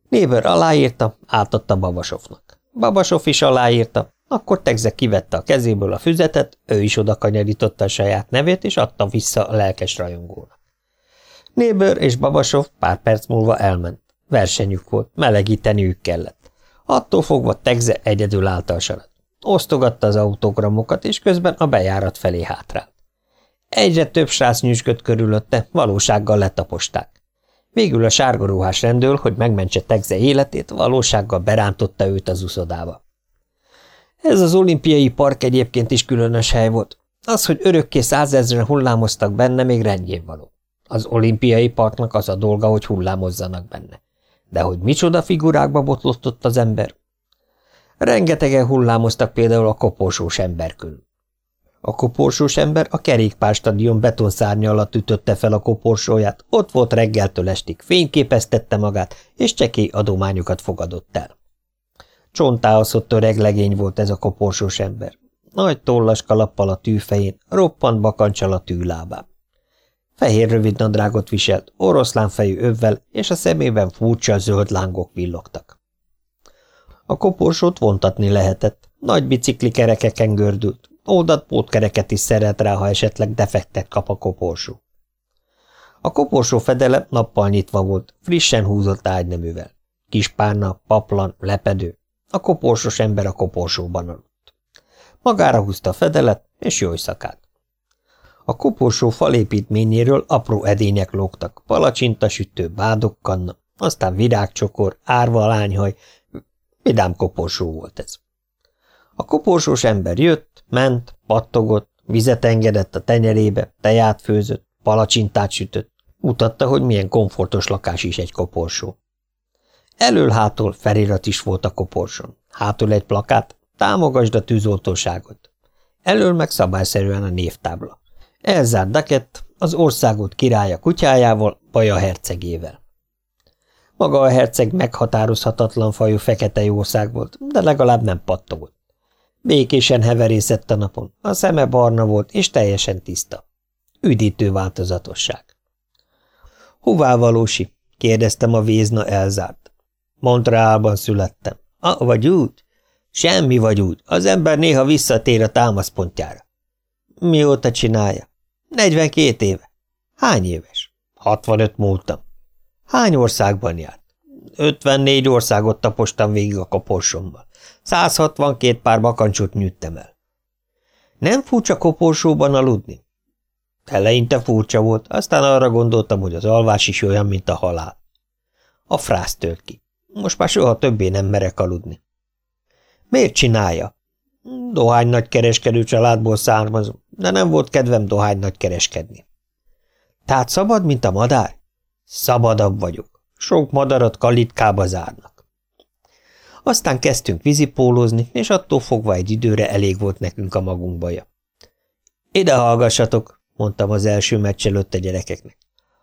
Neighbor aláírta, átadta Babasovnak. Babasov is aláírta, akkor Tegze kivette a kezéből a füzetet, ő is oda kanyarította a saját nevét, és adta vissza a lelkes rajongónak. Nébör és Babasov pár perc múlva elment. Versenyük volt, melegíteniük kellett. Attól fogva Tegze egyedül állta a sarat. Osztogatta az autogramokat, és közben a bejárat felé hátrált. Egyre több srác nyüzsgött körülötte, valósággal letaposták. Végül a sárgaruhás rendőr, hogy megmentse Tegze életét, valósággal berántotta őt az uszodába. Ez az olimpiai park egyébként is különös hely volt. Az, hogy örökké százezren hullámoztak benne, még rendjén való. Az olimpiai parknak az a dolga, hogy hullámozzanak benne. De hogy micsoda figurákba botlottott az ember, Rengetegen hullámoztak például a koporsós ember körül. A koporsós ember a kerékpárstadion betonszárnya alatt ütötte fel a koporsóját, ott volt reggeltől estig, fényképeztette magát, és csekély adományokat fogadott el. Csontáoszott öreg legény volt ez a koporsós ember. Nagy tollas kalappal a tűfején, roppant bakancsal a tűlábán. Fehér rövid nadrágot viselt, oroszlánfejű övvel, és a szemében furcsa zöld lángok villogtak. A koporsót vontatni lehetett, nagy bicikli kerekeken gördült, oldat pótkereket is szeret rá, ha esetleg defektet kap a koporsó. A koporsó fedele nappal nyitva volt, frissen húzott ágyneművel. Kispárna, paplan, lepedő. A koporsos ember a koporsóban aludt. Magára húzta a fedelet, és jó szakát. A koporsó falépítményéről apró edények lógtak, palacsintasütő, bádokkanna, aztán virágcsokor, árva lányhaj, vidám koporsó volt ez. A koporsós ember jött, ment, pattogott, vizet engedett a tenyerébe, teját főzött, palacsintát sütött, mutatta, hogy milyen komfortos lakás is egy koporsó. Elől-hátul felirat is volt a koporson. Hátul egy plakát, támogasd a tűzoltóságot. Elől meg szabályszerűen a névtábla. Elzárt Dakett, az országot királya kutyájával, Baja hercegével. Maga a herceg meghatározhatatlan fajú fekete jószág volt, de legalább nem pattogott. Békésen heverészett a napon, a szeme barna volt és teljesen tiszta. Üdítő változatosság. Hová valósi? kérdeztem a vézna elzárt. Montrealban születtem. Ah, vagy úgy? Semmi vagy úgy. Az ember néha visszatér a támaszpontjára. Mióta csinálja? 42 éve. Hány éves? 65 múltam. Hány országban járt? 54 országot tapostam végig a koporsommal. 162 pár bakancsot nyűjtem el. Nem furcsa koporsóban aludni? Eleinte furcsa volt, aztán arra gondoltam, hogy az alvás is olyan, mint a halál. A frász tört ki. Most már soha többé nem merek aludni. Miért csinálja? Dohány nagy kereskedő családból származom, de nem volt kedvem dohány nagy kereskedni. Tehát szabad, mint a madár? Szabadabb vagyok. Sok madarat kalitkába zárnak. Aztán kezdtünk vízipólózni, és attól fogva egy időre elég volt nekünk a magunk baja. Ide hallgassatok, mondtam az első meccs előtt a gyerekeknek.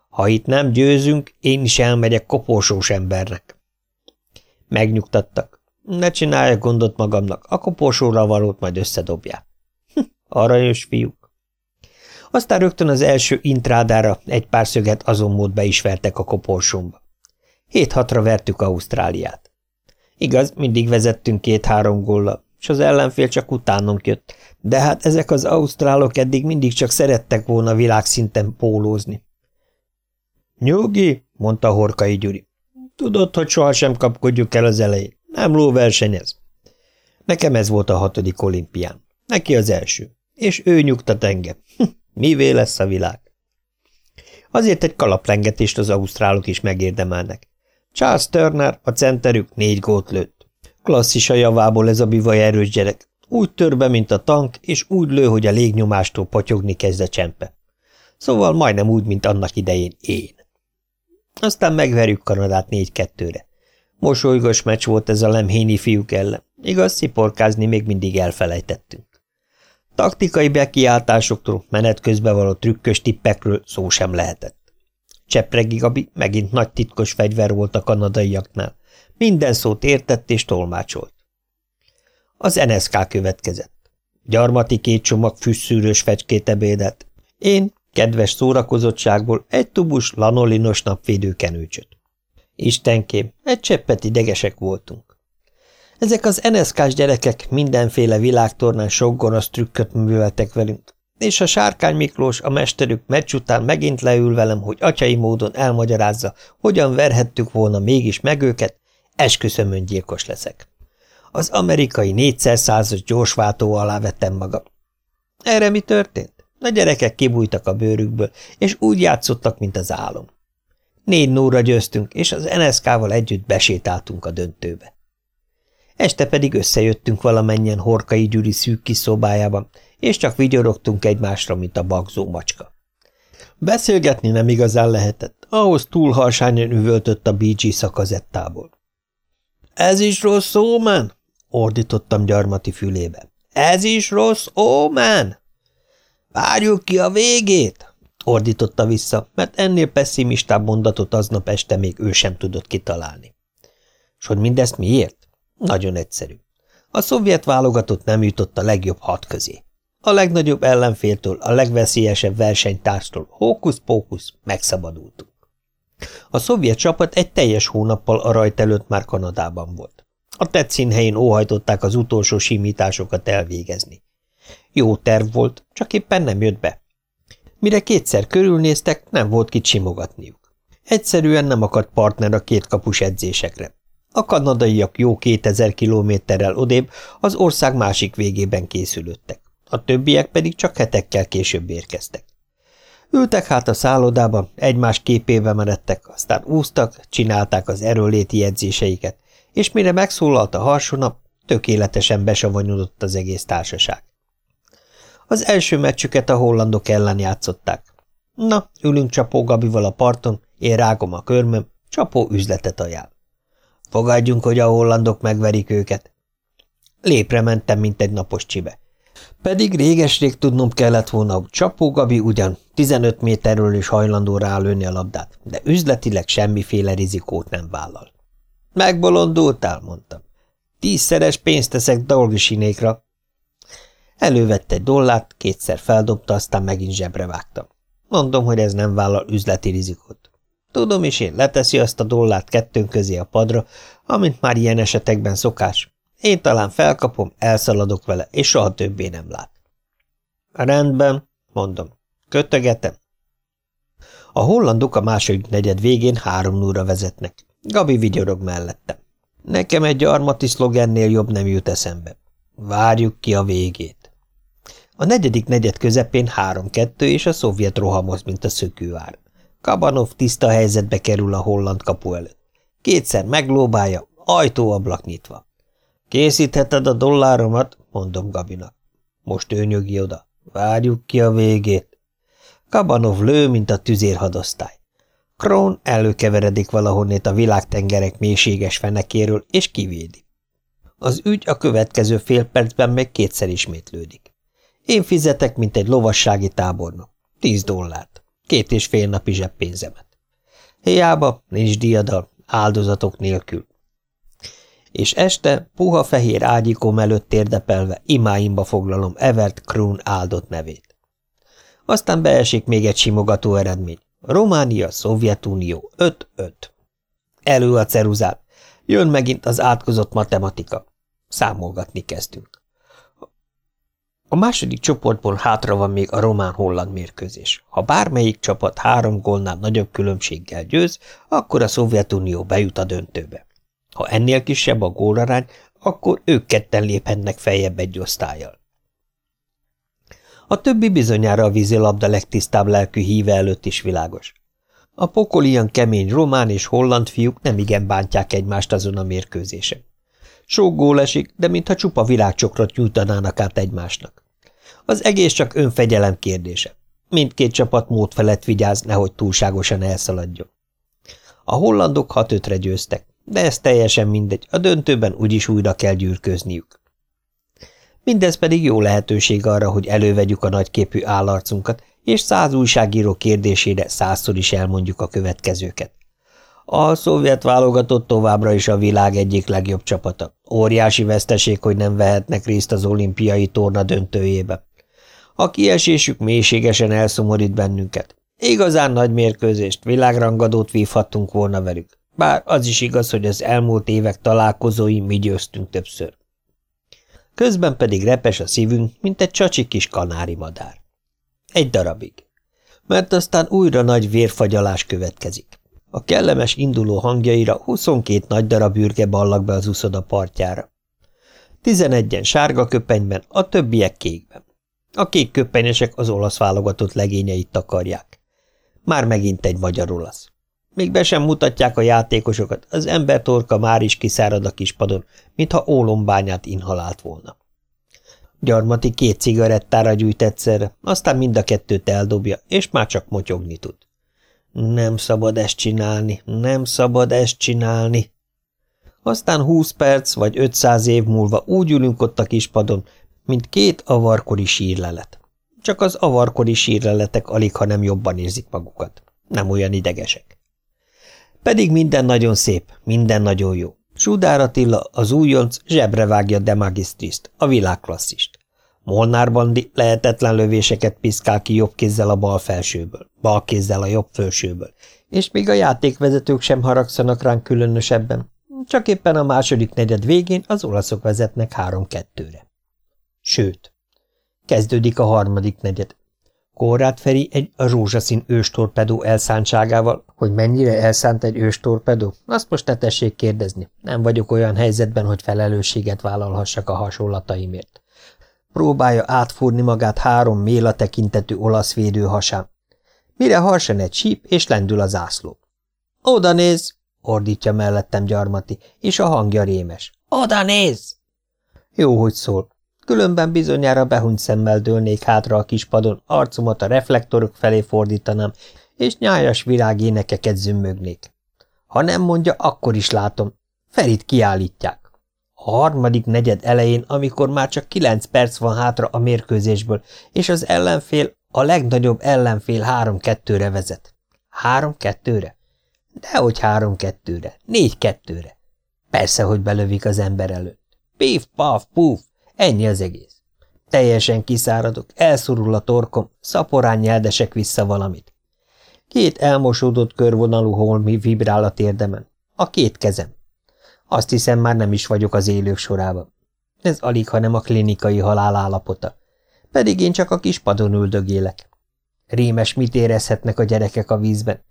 Ha itt nem győzünk, én is elmegyek koporsós embernek. Megnyugtattak. Ne csinálja gondot magamnak, a koporsóra valót majd összedobják. Hm, aranyos fiúk. Aztán rögtön az első intrádára egy pár szöget azon mód be a koporsomba. Hét-hatra vertük Ausztráliát. Igaz, mindig vezettünk két-három góllal, és az ellenfél csak utánunk jött, de hát ezek az ausztrálok eddig mindig csak szerettek volna világszinten pólózni. Nyugi, mondta Horkai Gyuri. Tudod, hogy sohasem kapkodjuk el az elején. Nem lóversenyez. Nekem ez volt a hatodik olimpián. Neki az első. És ő nyugtat engem. Hm, mivé lesz a világ? Azért egy kalaplengetést az ausztrálok is megérdemelnek. Charles Turner, a centerük négy gót lőtt. Klasszis a javából ez a bivaj erős gyerek. Úgy tör be, mint a tank, és úgy lő, hogy a légnyomástól patyogni kezd a csempe. Szóval majdnem úgy, mint annak idején én. Aztán megverjük Kanadát négy-kettőre. Mosolygos meccs volt ez a lemhéni fiúk ellen. Igaz, sziporkázni még mindig elfelejtettünk. Taktikai bekiáltásoktól, menet közben való trükkös tippekről szó sem lehetett. Csepregi Gabi megint nagy titkos fegyver volt a kanadaiaknál. Minden szót értett és tolmácsolt. Az NSK következett. Gyarmati két csomag fűszűrős fecskét ebédet. Én, kedves szórakozottságból, egy tubus lanolinos napvédőkenőcsöt. Istenkém, egy cseppet idegesek voltunk. Ezek az NSK-s gyerekek mindenféle világtornán sok gonosz trükköt műveltek velünk, és a Sárkány Miklós, a mesterük meccs után megint leül velem, hogy atyai módon elmagyarázza, hogyan verhettük volna mégis meg őket, esküszöm öngyilkos leszek. Az amerikai négyszer százas gyorsváltó alá vettem magam. Erre mi történt? A gyerekek kibújtak a bőrükből, és úgy játszottak, mint az álom. Négy nóra győztünk, és az NSK-val együtt besétáltunk a döntőbe. Este pedig összejöttünk valamennyien Horkai Gyuri szűk kis szobájában, és csak vigyorogtunk egymásra, mint a bagzó macska. Beszélgetni nem igazán lehetett, ahhoz túl harsányan üvöltött a BG szakazettából. – Ez is rossz ómen? – ordítottam gyarmati fülébe. – Ez is rossz ómen? – Várjuk ki a végét! – ordította vissza, mert ennél pessimistább mondatot aznap este még ő sem tudott kitalálni. És hogy mindezt miért? Nagyon egyszerű. A szovjet válogatott nem jutott a legjobb hat közé. A legnagyobb ellenféltől, a legveszélyesebb versenytárstól, hókusz-pókusz, megszabadultunk. A szovjet csapat egy teljes hónappal a rajt előtt már Kanadában volt. A tett színhelyén óhajtották az utolsó simításokat elvégezni. Jó terv volt, csak éppen nem jött be. Mire kétszer körülnéztek, nem volt kit simogatniuk. Egyszerűen nem akadt partner a két kapus edzésekre. A kanadaiak jó kétezer kilométerrel odébb az ország másik végében készülöttek. a többiek pedig csak hetekkel később érkeztek. Ültek hát a szállodában, egymás képébe meredtek, aztán úsztak, csinálták az erőléti jegyzéseiket, és mire megszólalt a harsonap, tökéletesen besavanyodott az egész társaság. Az első meccsüket a hollandok ellen játszották. Na, ülünk Csapó Gabival a parton, én rágom a körmöm, Csapó üzletet ajánl. Fogadjunk, hogy a hollandok megverik őket. Lépre mentem, mint egy napos csibe. Pedig réges-rég tudnom kellett volna, hogy Csapó Gabi ugyan 15 méterről is hajlandó rálőni a labdát, de üzletileg semmiféle rizikót nem vállal. Megbolondultál, mondtam. Tízszeres pénzt teszek dolgisinékra. Elővette egy dollárt, kétszer feldobta, aztán megint zsebre vágtam. Mondom, hogy ez nem vállal üzleti rizikót. Tudom is én, leteszi azt a dollárt kettőnk közé a padra, amint már ilyen esetekben szokás. Én talán felkapom, elszaladok vele, és soha többé nem lát. Rendben, mondom. Kötögetem. A hollandok a második negyed végén három núra vezetnek. Gabi vigyorog mellettem. Nekem egy armati szlogennél jobb nem jut eszembe. Várjuk ki a végét. A negyedik negyed közepén három-kettő, és a szovjet rohamoz, mint a szökővár. Kabanov tiszta helyzetbe kerül a holland kapu előtt. Kétszer meglóbálja, ajtóablak nyitva. Készítheted a dolláromat, mondom Gabinak. Most ő nyögi oda. Várjuk ki a végét. Kabanov lő, mint a tüzérhadosztály. Krón előkeveredik valahonnét a világtengerek mélységes fenekéről, és kivédi. Az ügy a következő fél percben még kétszer ismétlődik. Én fizetek, mint egy lovassági tábornok. Tíz dollárt. Két és fél napi zseppénzemet. Hiába, nincs diadal, áldozatok nélkül. És este, puha fehér ágyikom előtt térdepelve, imáimba foglalom Evert Kroon áldott nevét. Aztán beesik még egy simogató eredmény. Románia, Szovjetunió, 5-5. Elő a ceruzát. Jön megint az átkozott matematika. Számolgatni kezdünk. A második csoportból hátra van még a román-holland mérkőzés. Ha bármelyik csapat három gólnál nagyobb különbséggel győz, akkor a Szovjetunió bejut a döntőbe. Ha ennél kisebb a gólarány, akkor ők ketten léphetnek feljebb egy osztályjal. A többi bizonyára a vízilabda legtisztább lelkű híve előtt is világos. A pokol ilyen kemény román és holland fiúk nem igen bántják egymást azon a mérkőzésen. Sok gól esik, de mintha csupa virágcsokrot nyújtanának át egymásnak. Az egész csak önfegyelem kérdése. Mindkét csapat mód felett vigyáz, nehogy túlságosan elszaladjon. A hollandok hat ötre győztek, de ez teljesen mindegy, a döntőben úgyis újra kell gyűrközniük. Mindez pedig jó lehetőség arra, hogy elővegyük a nagyképű állarcunkat, és száz újságíró kérdésére százszor is elmondjuk a következőket. A szovjet válogatott továbbra is a világ egyik legjobb csapata. Óriási veszteség, hogy nem vehetnek részt az olimpiai torna döntőjébe. A kiesésük mélységesen elszomorít bennünket. Igazán nagy mérkőzést, világrangadót vívhattunk volna velük. Bár az is igaz, hogy az elmúlt évek találkozói mi győztünk többször közben pedig repes a szívünk, mint egy csacsi kis kanári madár. Egy darabig. Mert aztán újra nagy vérfagyalás következik. A kellemes induló hangjaira 22 nagy darab űrge ballak be az uszoda partjára. Tizenegyen sárga köpenyben, a többiek kékben. A kék köpenyesek az olasz válogatott legényeit takarják. Már megint egy magyar olasz. Még be sem mutatják a játékosokat, az ember torka már is kiszárad a kispadon, mintha ólombányát inhalált volna. Gyarmati két cigarettára gyújt egyszerre, aztán mind a kettőt eldobja, és már csak motyogni tud. Nem szabad ezt csinálni, nem szabad ezt csinálni. Aztán húsz perc vagy ötszáz év múlva úgy ülünk ott a kispadon, mint két avarkori sírlelet. Csak az avarkori sírleletek alig, ha nem jobban érzik magukat. Nem olyan idegesek. Pedig minden nagyon szép, minden nagyon jó. Sudár Attila, az újonc, zsebre vágja de magistriszt, a világklasszist. Molnár Bandi lehetetlen lövéseket piszkál ki jobb kézzel a bal felsőből, bal kézzel a jobb felsőből, és még a játékvezetők sem haragszanak ránk különösebben. Csak éppen a második negyed végén az olaszok vezetnek három-kettőre. Sőt, kezdődik a harmadik negyed. Korrát Feri egy rózsaszín őstorpedó elszántságával, hogy mennyire elszánt egy őstorpedó, azt most ne tessék kérdezni. Nem vagyok olyan helyzetben, hogy felelősséget vállalhassak a hasonlataimért. próbálja átfúrni magát három méla tekintetű olasz védő hasán. Mire harsan egy síp, és lendül a zászló. – Oda néz! – ordítja mellettem gyarmati, és a hangja rémes. – Oda néz! Jó, hogy szól. Különben bizonyára behunyt szemmel dőlnék hátra a kispadon, arcomat a reflektorok felé fordítanám, és nyájas virágénekeket zümmögnék. Ha nem mondja, akkor is látom. Ferit kiállítják. A harmadik negyed elején, amikor már csak kilenc perc van hátra a mérkőzésből, és az ellenfél, a legnagyobb ellenfél három-kettőre vezet. Három-kettőre? Dehogy három-kettőre, négy-kettőre. Persze, hogy belövik az ember előtt. Pif, paf, puf, ennyi az egész. Teljesen kiszáradok, elszorul a torkom, szaporán nyeldesek vissza valamit. Két elmosódott körvonalú holmi vibrál a térdemen. A két kezem. Azt hiszem, már nem is vagyok az élők sorában. Ez alig, hanem a klinikai halál állapota. Pedig én csak a kis padon üldögélek. Rémes mit érezhetnek a gyerekek a vízben,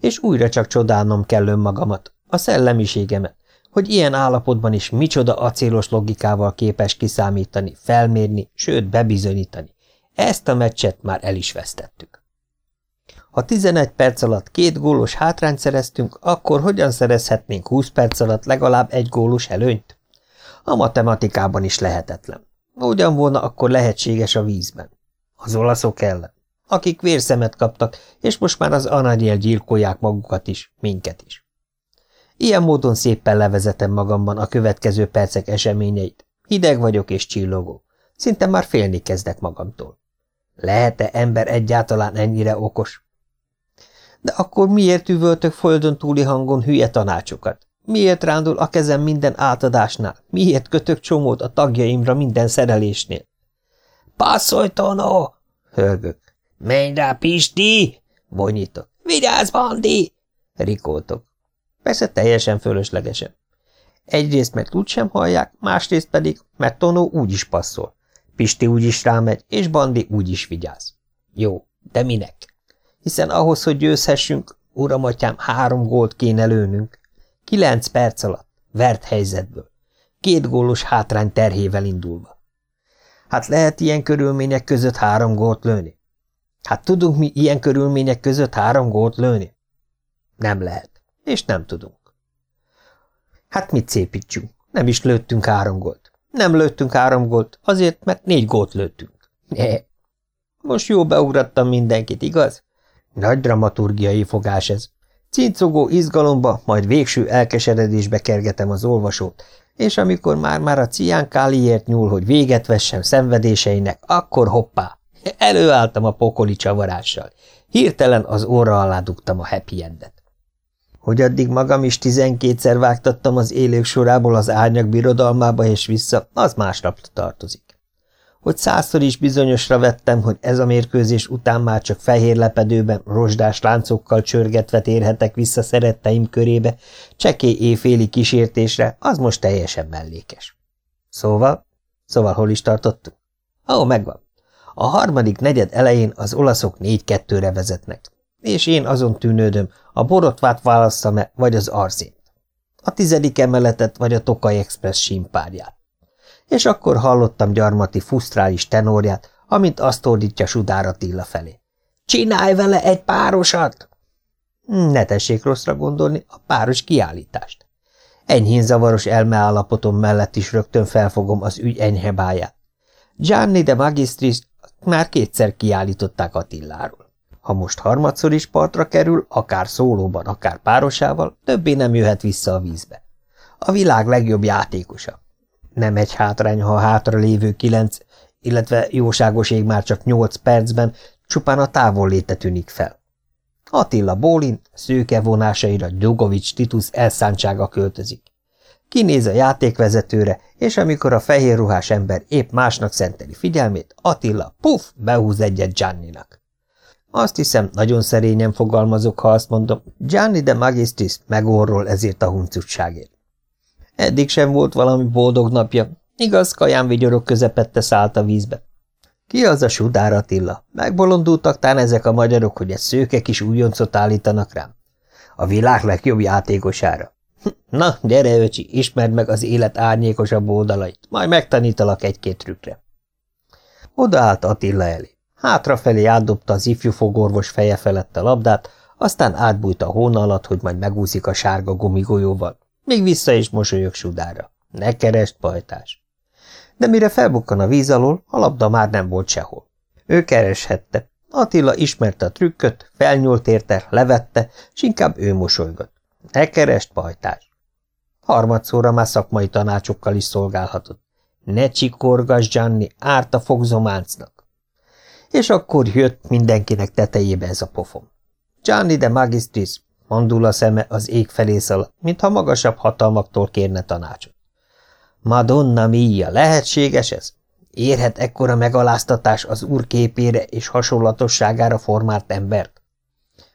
és újra csak csodálnom kell önmagamat, a szellemiségemet, hogy ilyen állapotban is micsoda acélos logikával képes kiszámítani, felmérni, sőt bebizonyítani. Ezt a meccset már el is vesztettük. Ha 11 perc alatt két gólos hátrányt szereztünk, akkor hogyan szerezhetnénk 20 perc alatt legalább egy gólos előnyt? A matematikában is lehetetlen. Ugyan volna akkor lehetséges a vízben. Az olaszok ellen, akik vérszemet kaptak, és most már az ananyél gyilkolják magukat is, minket is. Ilyen módon szépen levezetem magamban a következő percek eseményeit. Hideg vagyok és csillogó. Szinte már félni kezdek magamtól. Lehet-e ember egyáltalán ennyire okos? De akkor miért üvöltök földön túli hangon hülye tanácsokat? Miért rándul a kezem minden átadásnál? Miért kötök csomót a tagjaimra minden szerelésnél? – Passzolj, Tono! – hörgök. – Menj rá, Pisti! – bonyítok. – Vigyázz, Bandi! – rikoltok. Persze teljesen fölöslegesen. Egyrészt mert úgysem hallják, másrészt pedig, mert Tonó úgy is passzol. Pisti úgy is rámegy, és Bandi úgy is vigyáz. Jó, de minek? hiszen ahhoz, hogy győzhessünk, uram atyám, három gólt kéne lőnünk. Kilenc perc alatt, vert helyzetből, két gólos hátrány terhével indulva. Hát lehet ilyen körülmények között három gólt lőni? Hát tudunk mi ilyen körülmények között három gólt lőni? Nem lehet, és nem tudunk. Hát mit szépítsünk? Nem is lőttünk három gólt. Nem lőttünk három gólt, azért, mert négy gólt lőttünk. Ne. Most jó beugrattam mindenkit, igaz? Nagy dramaturgiai fogás ez. Cincogó izgalomba, majd végső elkeseredésbe kergetem az olvasót, és amikor már-már a ciánkáliért nyúl, hogy véget vessem szenvedéseinek, akkor hoppá! Előálltam a pokoli csavarással. Hirtelen az óra alá dugtam a happy endet. Hogy addig magam is tizenkétszer vágtattam az élők sorából az árnyak birodalmába és vissza, az másnapra tartozik hogy százszor is bizonyosra vettem, hogy ez a mérkőzés után már csak fehér lepedőben, rozsdás láncokkal csörgetve térhetek vissza szeretteim körébe, csekély éjféli kísértésre, az most teljesen mellékes. Szóval? Szóval hol is tartottunk? Ó, megvan. A harmadik negyed elején az olaszok négy-kettőre vezetnek, és én azon tűnődöm, a borotvát válasszam-e, vagy az arzént. A tizedik emeletet, vagy a Tokaj Express simpárját és akkor hallottam gyarmati fusztrális tenorját, amint azt ordítja Sudár Attila felé. – Csinálj vele egy párosat! Ne tessék rosszra gondolni a páros kiállítást. Enyhén zavaros elmeállapotom mellett is rögtön felfogom az ügy enyhe báját. Gianni de Magistris már kétszer kiállították Attiláról. Ha most harmadszor is partra kerül, akár szólóban, akár párosával, többé nem jöhet vissza a vízbe. A világ legjobb játékosa. Nem egy hátrány, ha a hátra lévő kilenc, illetve jóságoség már csak nyolc percben csupán a távolléte tűnik fel. Attila Bólint szőke vonásaira Djogovic Titus elszántsága költözik. Kinéz a játékvezetőre, és amikor a fehér ruhás ember épp másnak szenteli figyelmét, Attila puf, behúz egyet Gianninak. Azt hiszem, nagyon szerényen fogalmazok, ha azt mondom, Gianni de Magistris megorról ezért a huncutságért. Eddig sem volt valami boldog napja. Igaz, kaján vigyorok közepette szállt a vízbe. Ki az a Sudár Attila? Megbolondultak tán ezek a magyarok, hogy egy szőke kis újoncot állítanak rám. A világ legjobb játékosára. Na, gyere, öcsi, ismerd meg az élet árnyékosabb oldalait, majd megtanítalak egy-két trükkre. Odaállt Attila elé. Hátrafelé átdobta az ifjú fogorvos feje felett a labdát, aztán átbújt a hóna alatt, hogy majd megúszik a sárga gumigolyóval. Még vissza is mosolyog sudára. Ne kerest, pajtás! De mire felbukkan a víz alól, a labda már nem volt sehol. Ő kereshette. Attila ismerte a trükköt, felnyúlt érte, levette, s inkább ő mosolygott. Ne kerest, pajtás! Harmadszóra már szakmai tanácsokkal is szolgálhatott. Ne csikorgass, Gianni, árt a fogzománcnak. És akkor jött mindenkinek tetejébe ez a pofon. Gianni de Magistris, mandula szeme az ég felé szaladt, mintha magasabb hatalmaktól kérne tanácsot. Madonna mia, lehetséges ez? Érhet ekkora megaláztatás az úr képére és hasonlatosságára formált embert?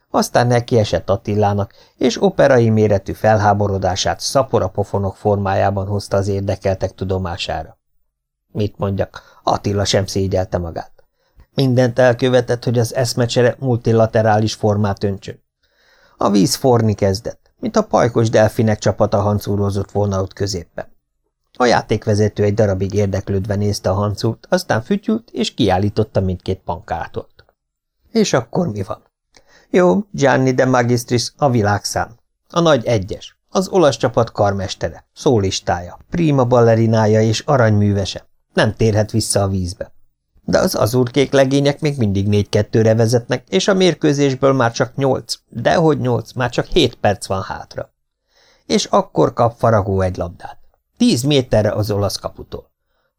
Aztán neki esett Attilának, és operai méretű felháborodását szapora pofonok formájában hozta az érdekeltek tudomására. Mit mondjak, Attila sem szégyelte magát. Mindent elkövetett, hogy az eszmecsere multilaterális formát öntsön. A víz forni kezdett, mint a pajkos delfinek csapata hancúrozott volna ott középpen. A játékvezető egy darabig érdeklődve nézte a hancút, aztán fütyült, és kiállította mindkét pankártot. És akkor mi van? Jó, Gianni de Magistris, a világszám. A nagy egyes, az olasz csapat karmestere, szólistája, prima ballerinája és aranyművese. Nem térhet vissza a vízbe. De az azurkék legények még mindig négy-kettőre vezetnek, és a mérkőzésből már csak nyolc, dehogy nyolc, már csak hét perc van hátra. És akkor kap Faragó egy labdát. Tíz méterre az olasz kaputól.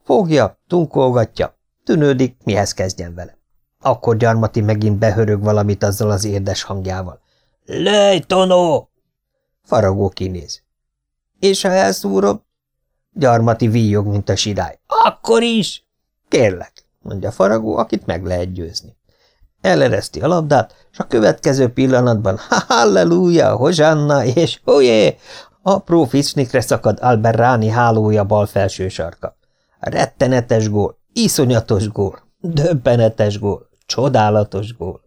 Fogja, tunkolgatja, tűnődik, mihez kezdjen vele. Akkor gyarmati megint behörög valamit azzal az érdes hangjával. – Lej, Tonó! Faragó kinéz. – És ha elszúrom? Gyarmati víjog, mint a sirály. – Akkor is! – Kérlek, mondja Faragó, akit meg lehet győzni. Elereszti a labdát, és a következő pillanatban ha halleluja, hozsanna, és hujé, apró fisznikre szakad Albert Ráni hálója bal felső sarka. Rettenetes gól, iszonyatos gól, döbbenetes gól, csodálatos gól.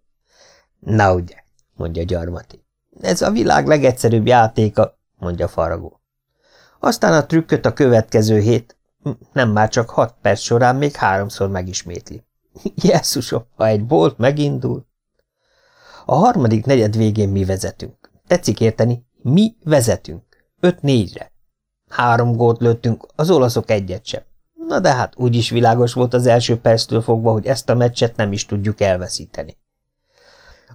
Na ugye, mondja Gyarmati. Ez a világ legegyszerűbb játéka, mondja Faragó. Aztán a trükköt a következő hét, nem már csak hat perc során még háromszor megismétli. Jesszusom, ha egy bolt megindul. A harmadik negyed végén mi vezetünk. Tetszik érteni? Mi vezetünk. Öt négyre. Három gót lőttünk, az olaszok egyet sem. Na de hát úgy is világos volt az első perctől fogva, hogy ezt a meccset nem is tudjuk elveszíteni.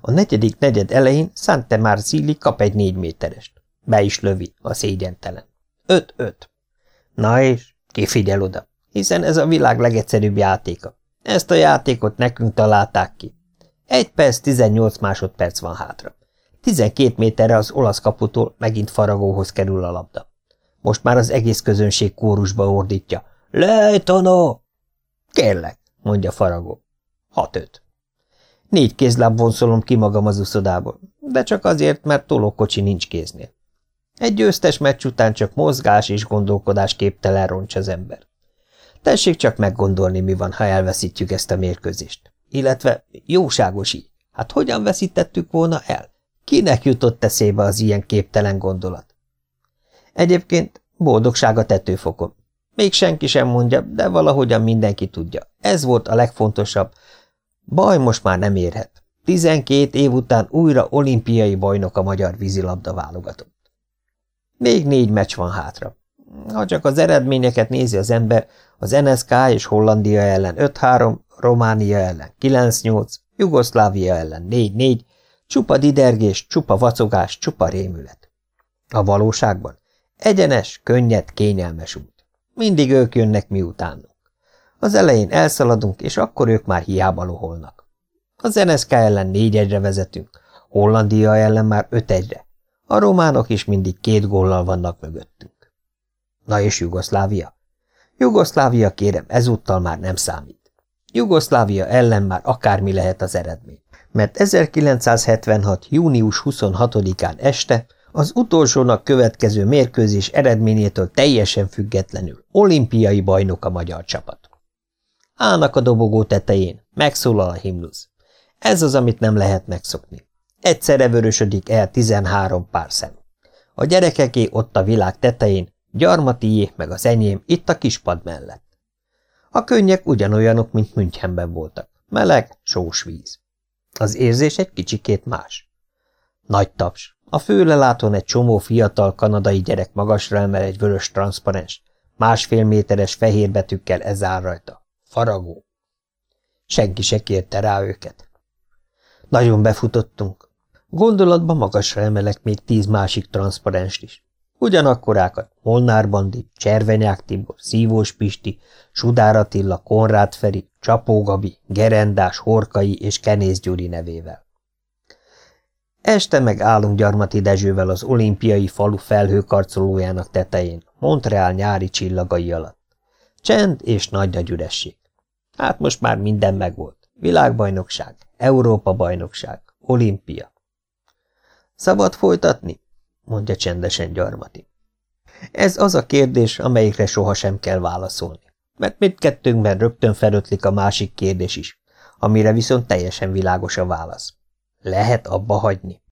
A negyedik negyed elején Sante Marzili kap egy négy méterest. Be is lövi, a szégyentelen. Öt-öt. Na és? Ki figyel oda? Hiszen ez a világ legegyszerűbb játéka. Ezt a játékot nekünk találták ki. Egy perc, 18 másodperc van hátra. 12 méterre az olasz kaputól megint faragóhoz kerül a labda. Most már az egész közönség kórusba ordítja. Lejtanó! Kérlek, mondja faragó. Hat-öt. Négy kézláb vonszolom ki magam az uszodából, de csak azért, mert tolókocsi nincs kéznél. Egy győztes meccs után csak mozgás és gondolkodás képtelen roncs az ember. Tessék csak meggondolni, mi van, ha elveszítjük ezt a mérkőzést. Illetve jóságos. Hát hogyan veszítettük volna el? Kinek jutott eszébe az ilyen képtelen gondolat? Egyébként boldogság a tetőfokon. Még senki sem mondja, de valahogyan mindenki tudja. Ez volt a legfontosabb. Baj most már nem érhet. Tizenkét év után újra olimpiai bajnok a magyar vízilabda válogatott. Még négy meccs van hátra. Ha csak az eredményeket nézi az ember, az NSK és Hollandia ellen 5-3, Románia ellen 9-8, Jugoszlávia ellen 4-4, csupa didergés, csupa vacogás, csupa rémület. A valóságban egyenes, könnyed, kényelmes út. Mindig ők jönnek miutánunk. Az elején elszaladunk, és akkor ők már hiába loholnak. Az NSK ellen négy egyre vezetünk, Hollandia ellen már öt egyre, a románok is mindig két góllal vannak mögöttünk. Na és Jugoszlávia? Jugoszlávia, kérem, ezúttal már nem számít. Jugoszlávia ellen már akármi lehet az eredmény, mert 1976. június 26-án este az utolsónak következő mérkőzés eredményétől teljesen függetlenül olimpiai bajnok a magyar csapat. Állnak a dobogó tetején, megszólal a himnusz. Ez az, amit nem lehet megszokni. Egyszerre vörösödik el tizenhárom pár szem. A gyerekeké ott a világ tetején, gyarmatié meg az enyém itt a kispad mellett. A könnyek ugyanolyanok, mint Münchenben voltak. Meleg, sós víz. Az érzés egy kicsikét más. Nagy taps. A főlelátón egy csomó fiatal kanadai gyerek magasra emel egy vörös transzparens. Másfél méteres fehér betűkkel ez áll rajta. Faragó. Senki se kérte rá őket. Nagyon befutottunk. Gondolatban magasra emelek még tíz másik transzparenst is. Ugyanakkorákat Molnár Bandi, Cservenyák Tibor, Szívós Pisti, Sudár Attila, Konrád Feri, Csapó Gabi, Gerendás, Horkai és Kenész Gyuri nevével. Este meg állunk Gyarmati Dezsővel az olimpiai falu felhőkarcolójának tetején, Montreal nyári csillagai alatt. Csend és nagy nagy üresség. Hát most már minden megvolt. Világbajnokság, Európa-bajnokság, olimpia. Szabad folytatni? mondja csendesen Gyarmati. Ez az a kérdés, amelyikre sohasem kell válaszolni, mert mindkettőnkben rögtön felötlik a másik kérdés is, amire viszont teljesen világos a válasz. Lehet abba hagyni.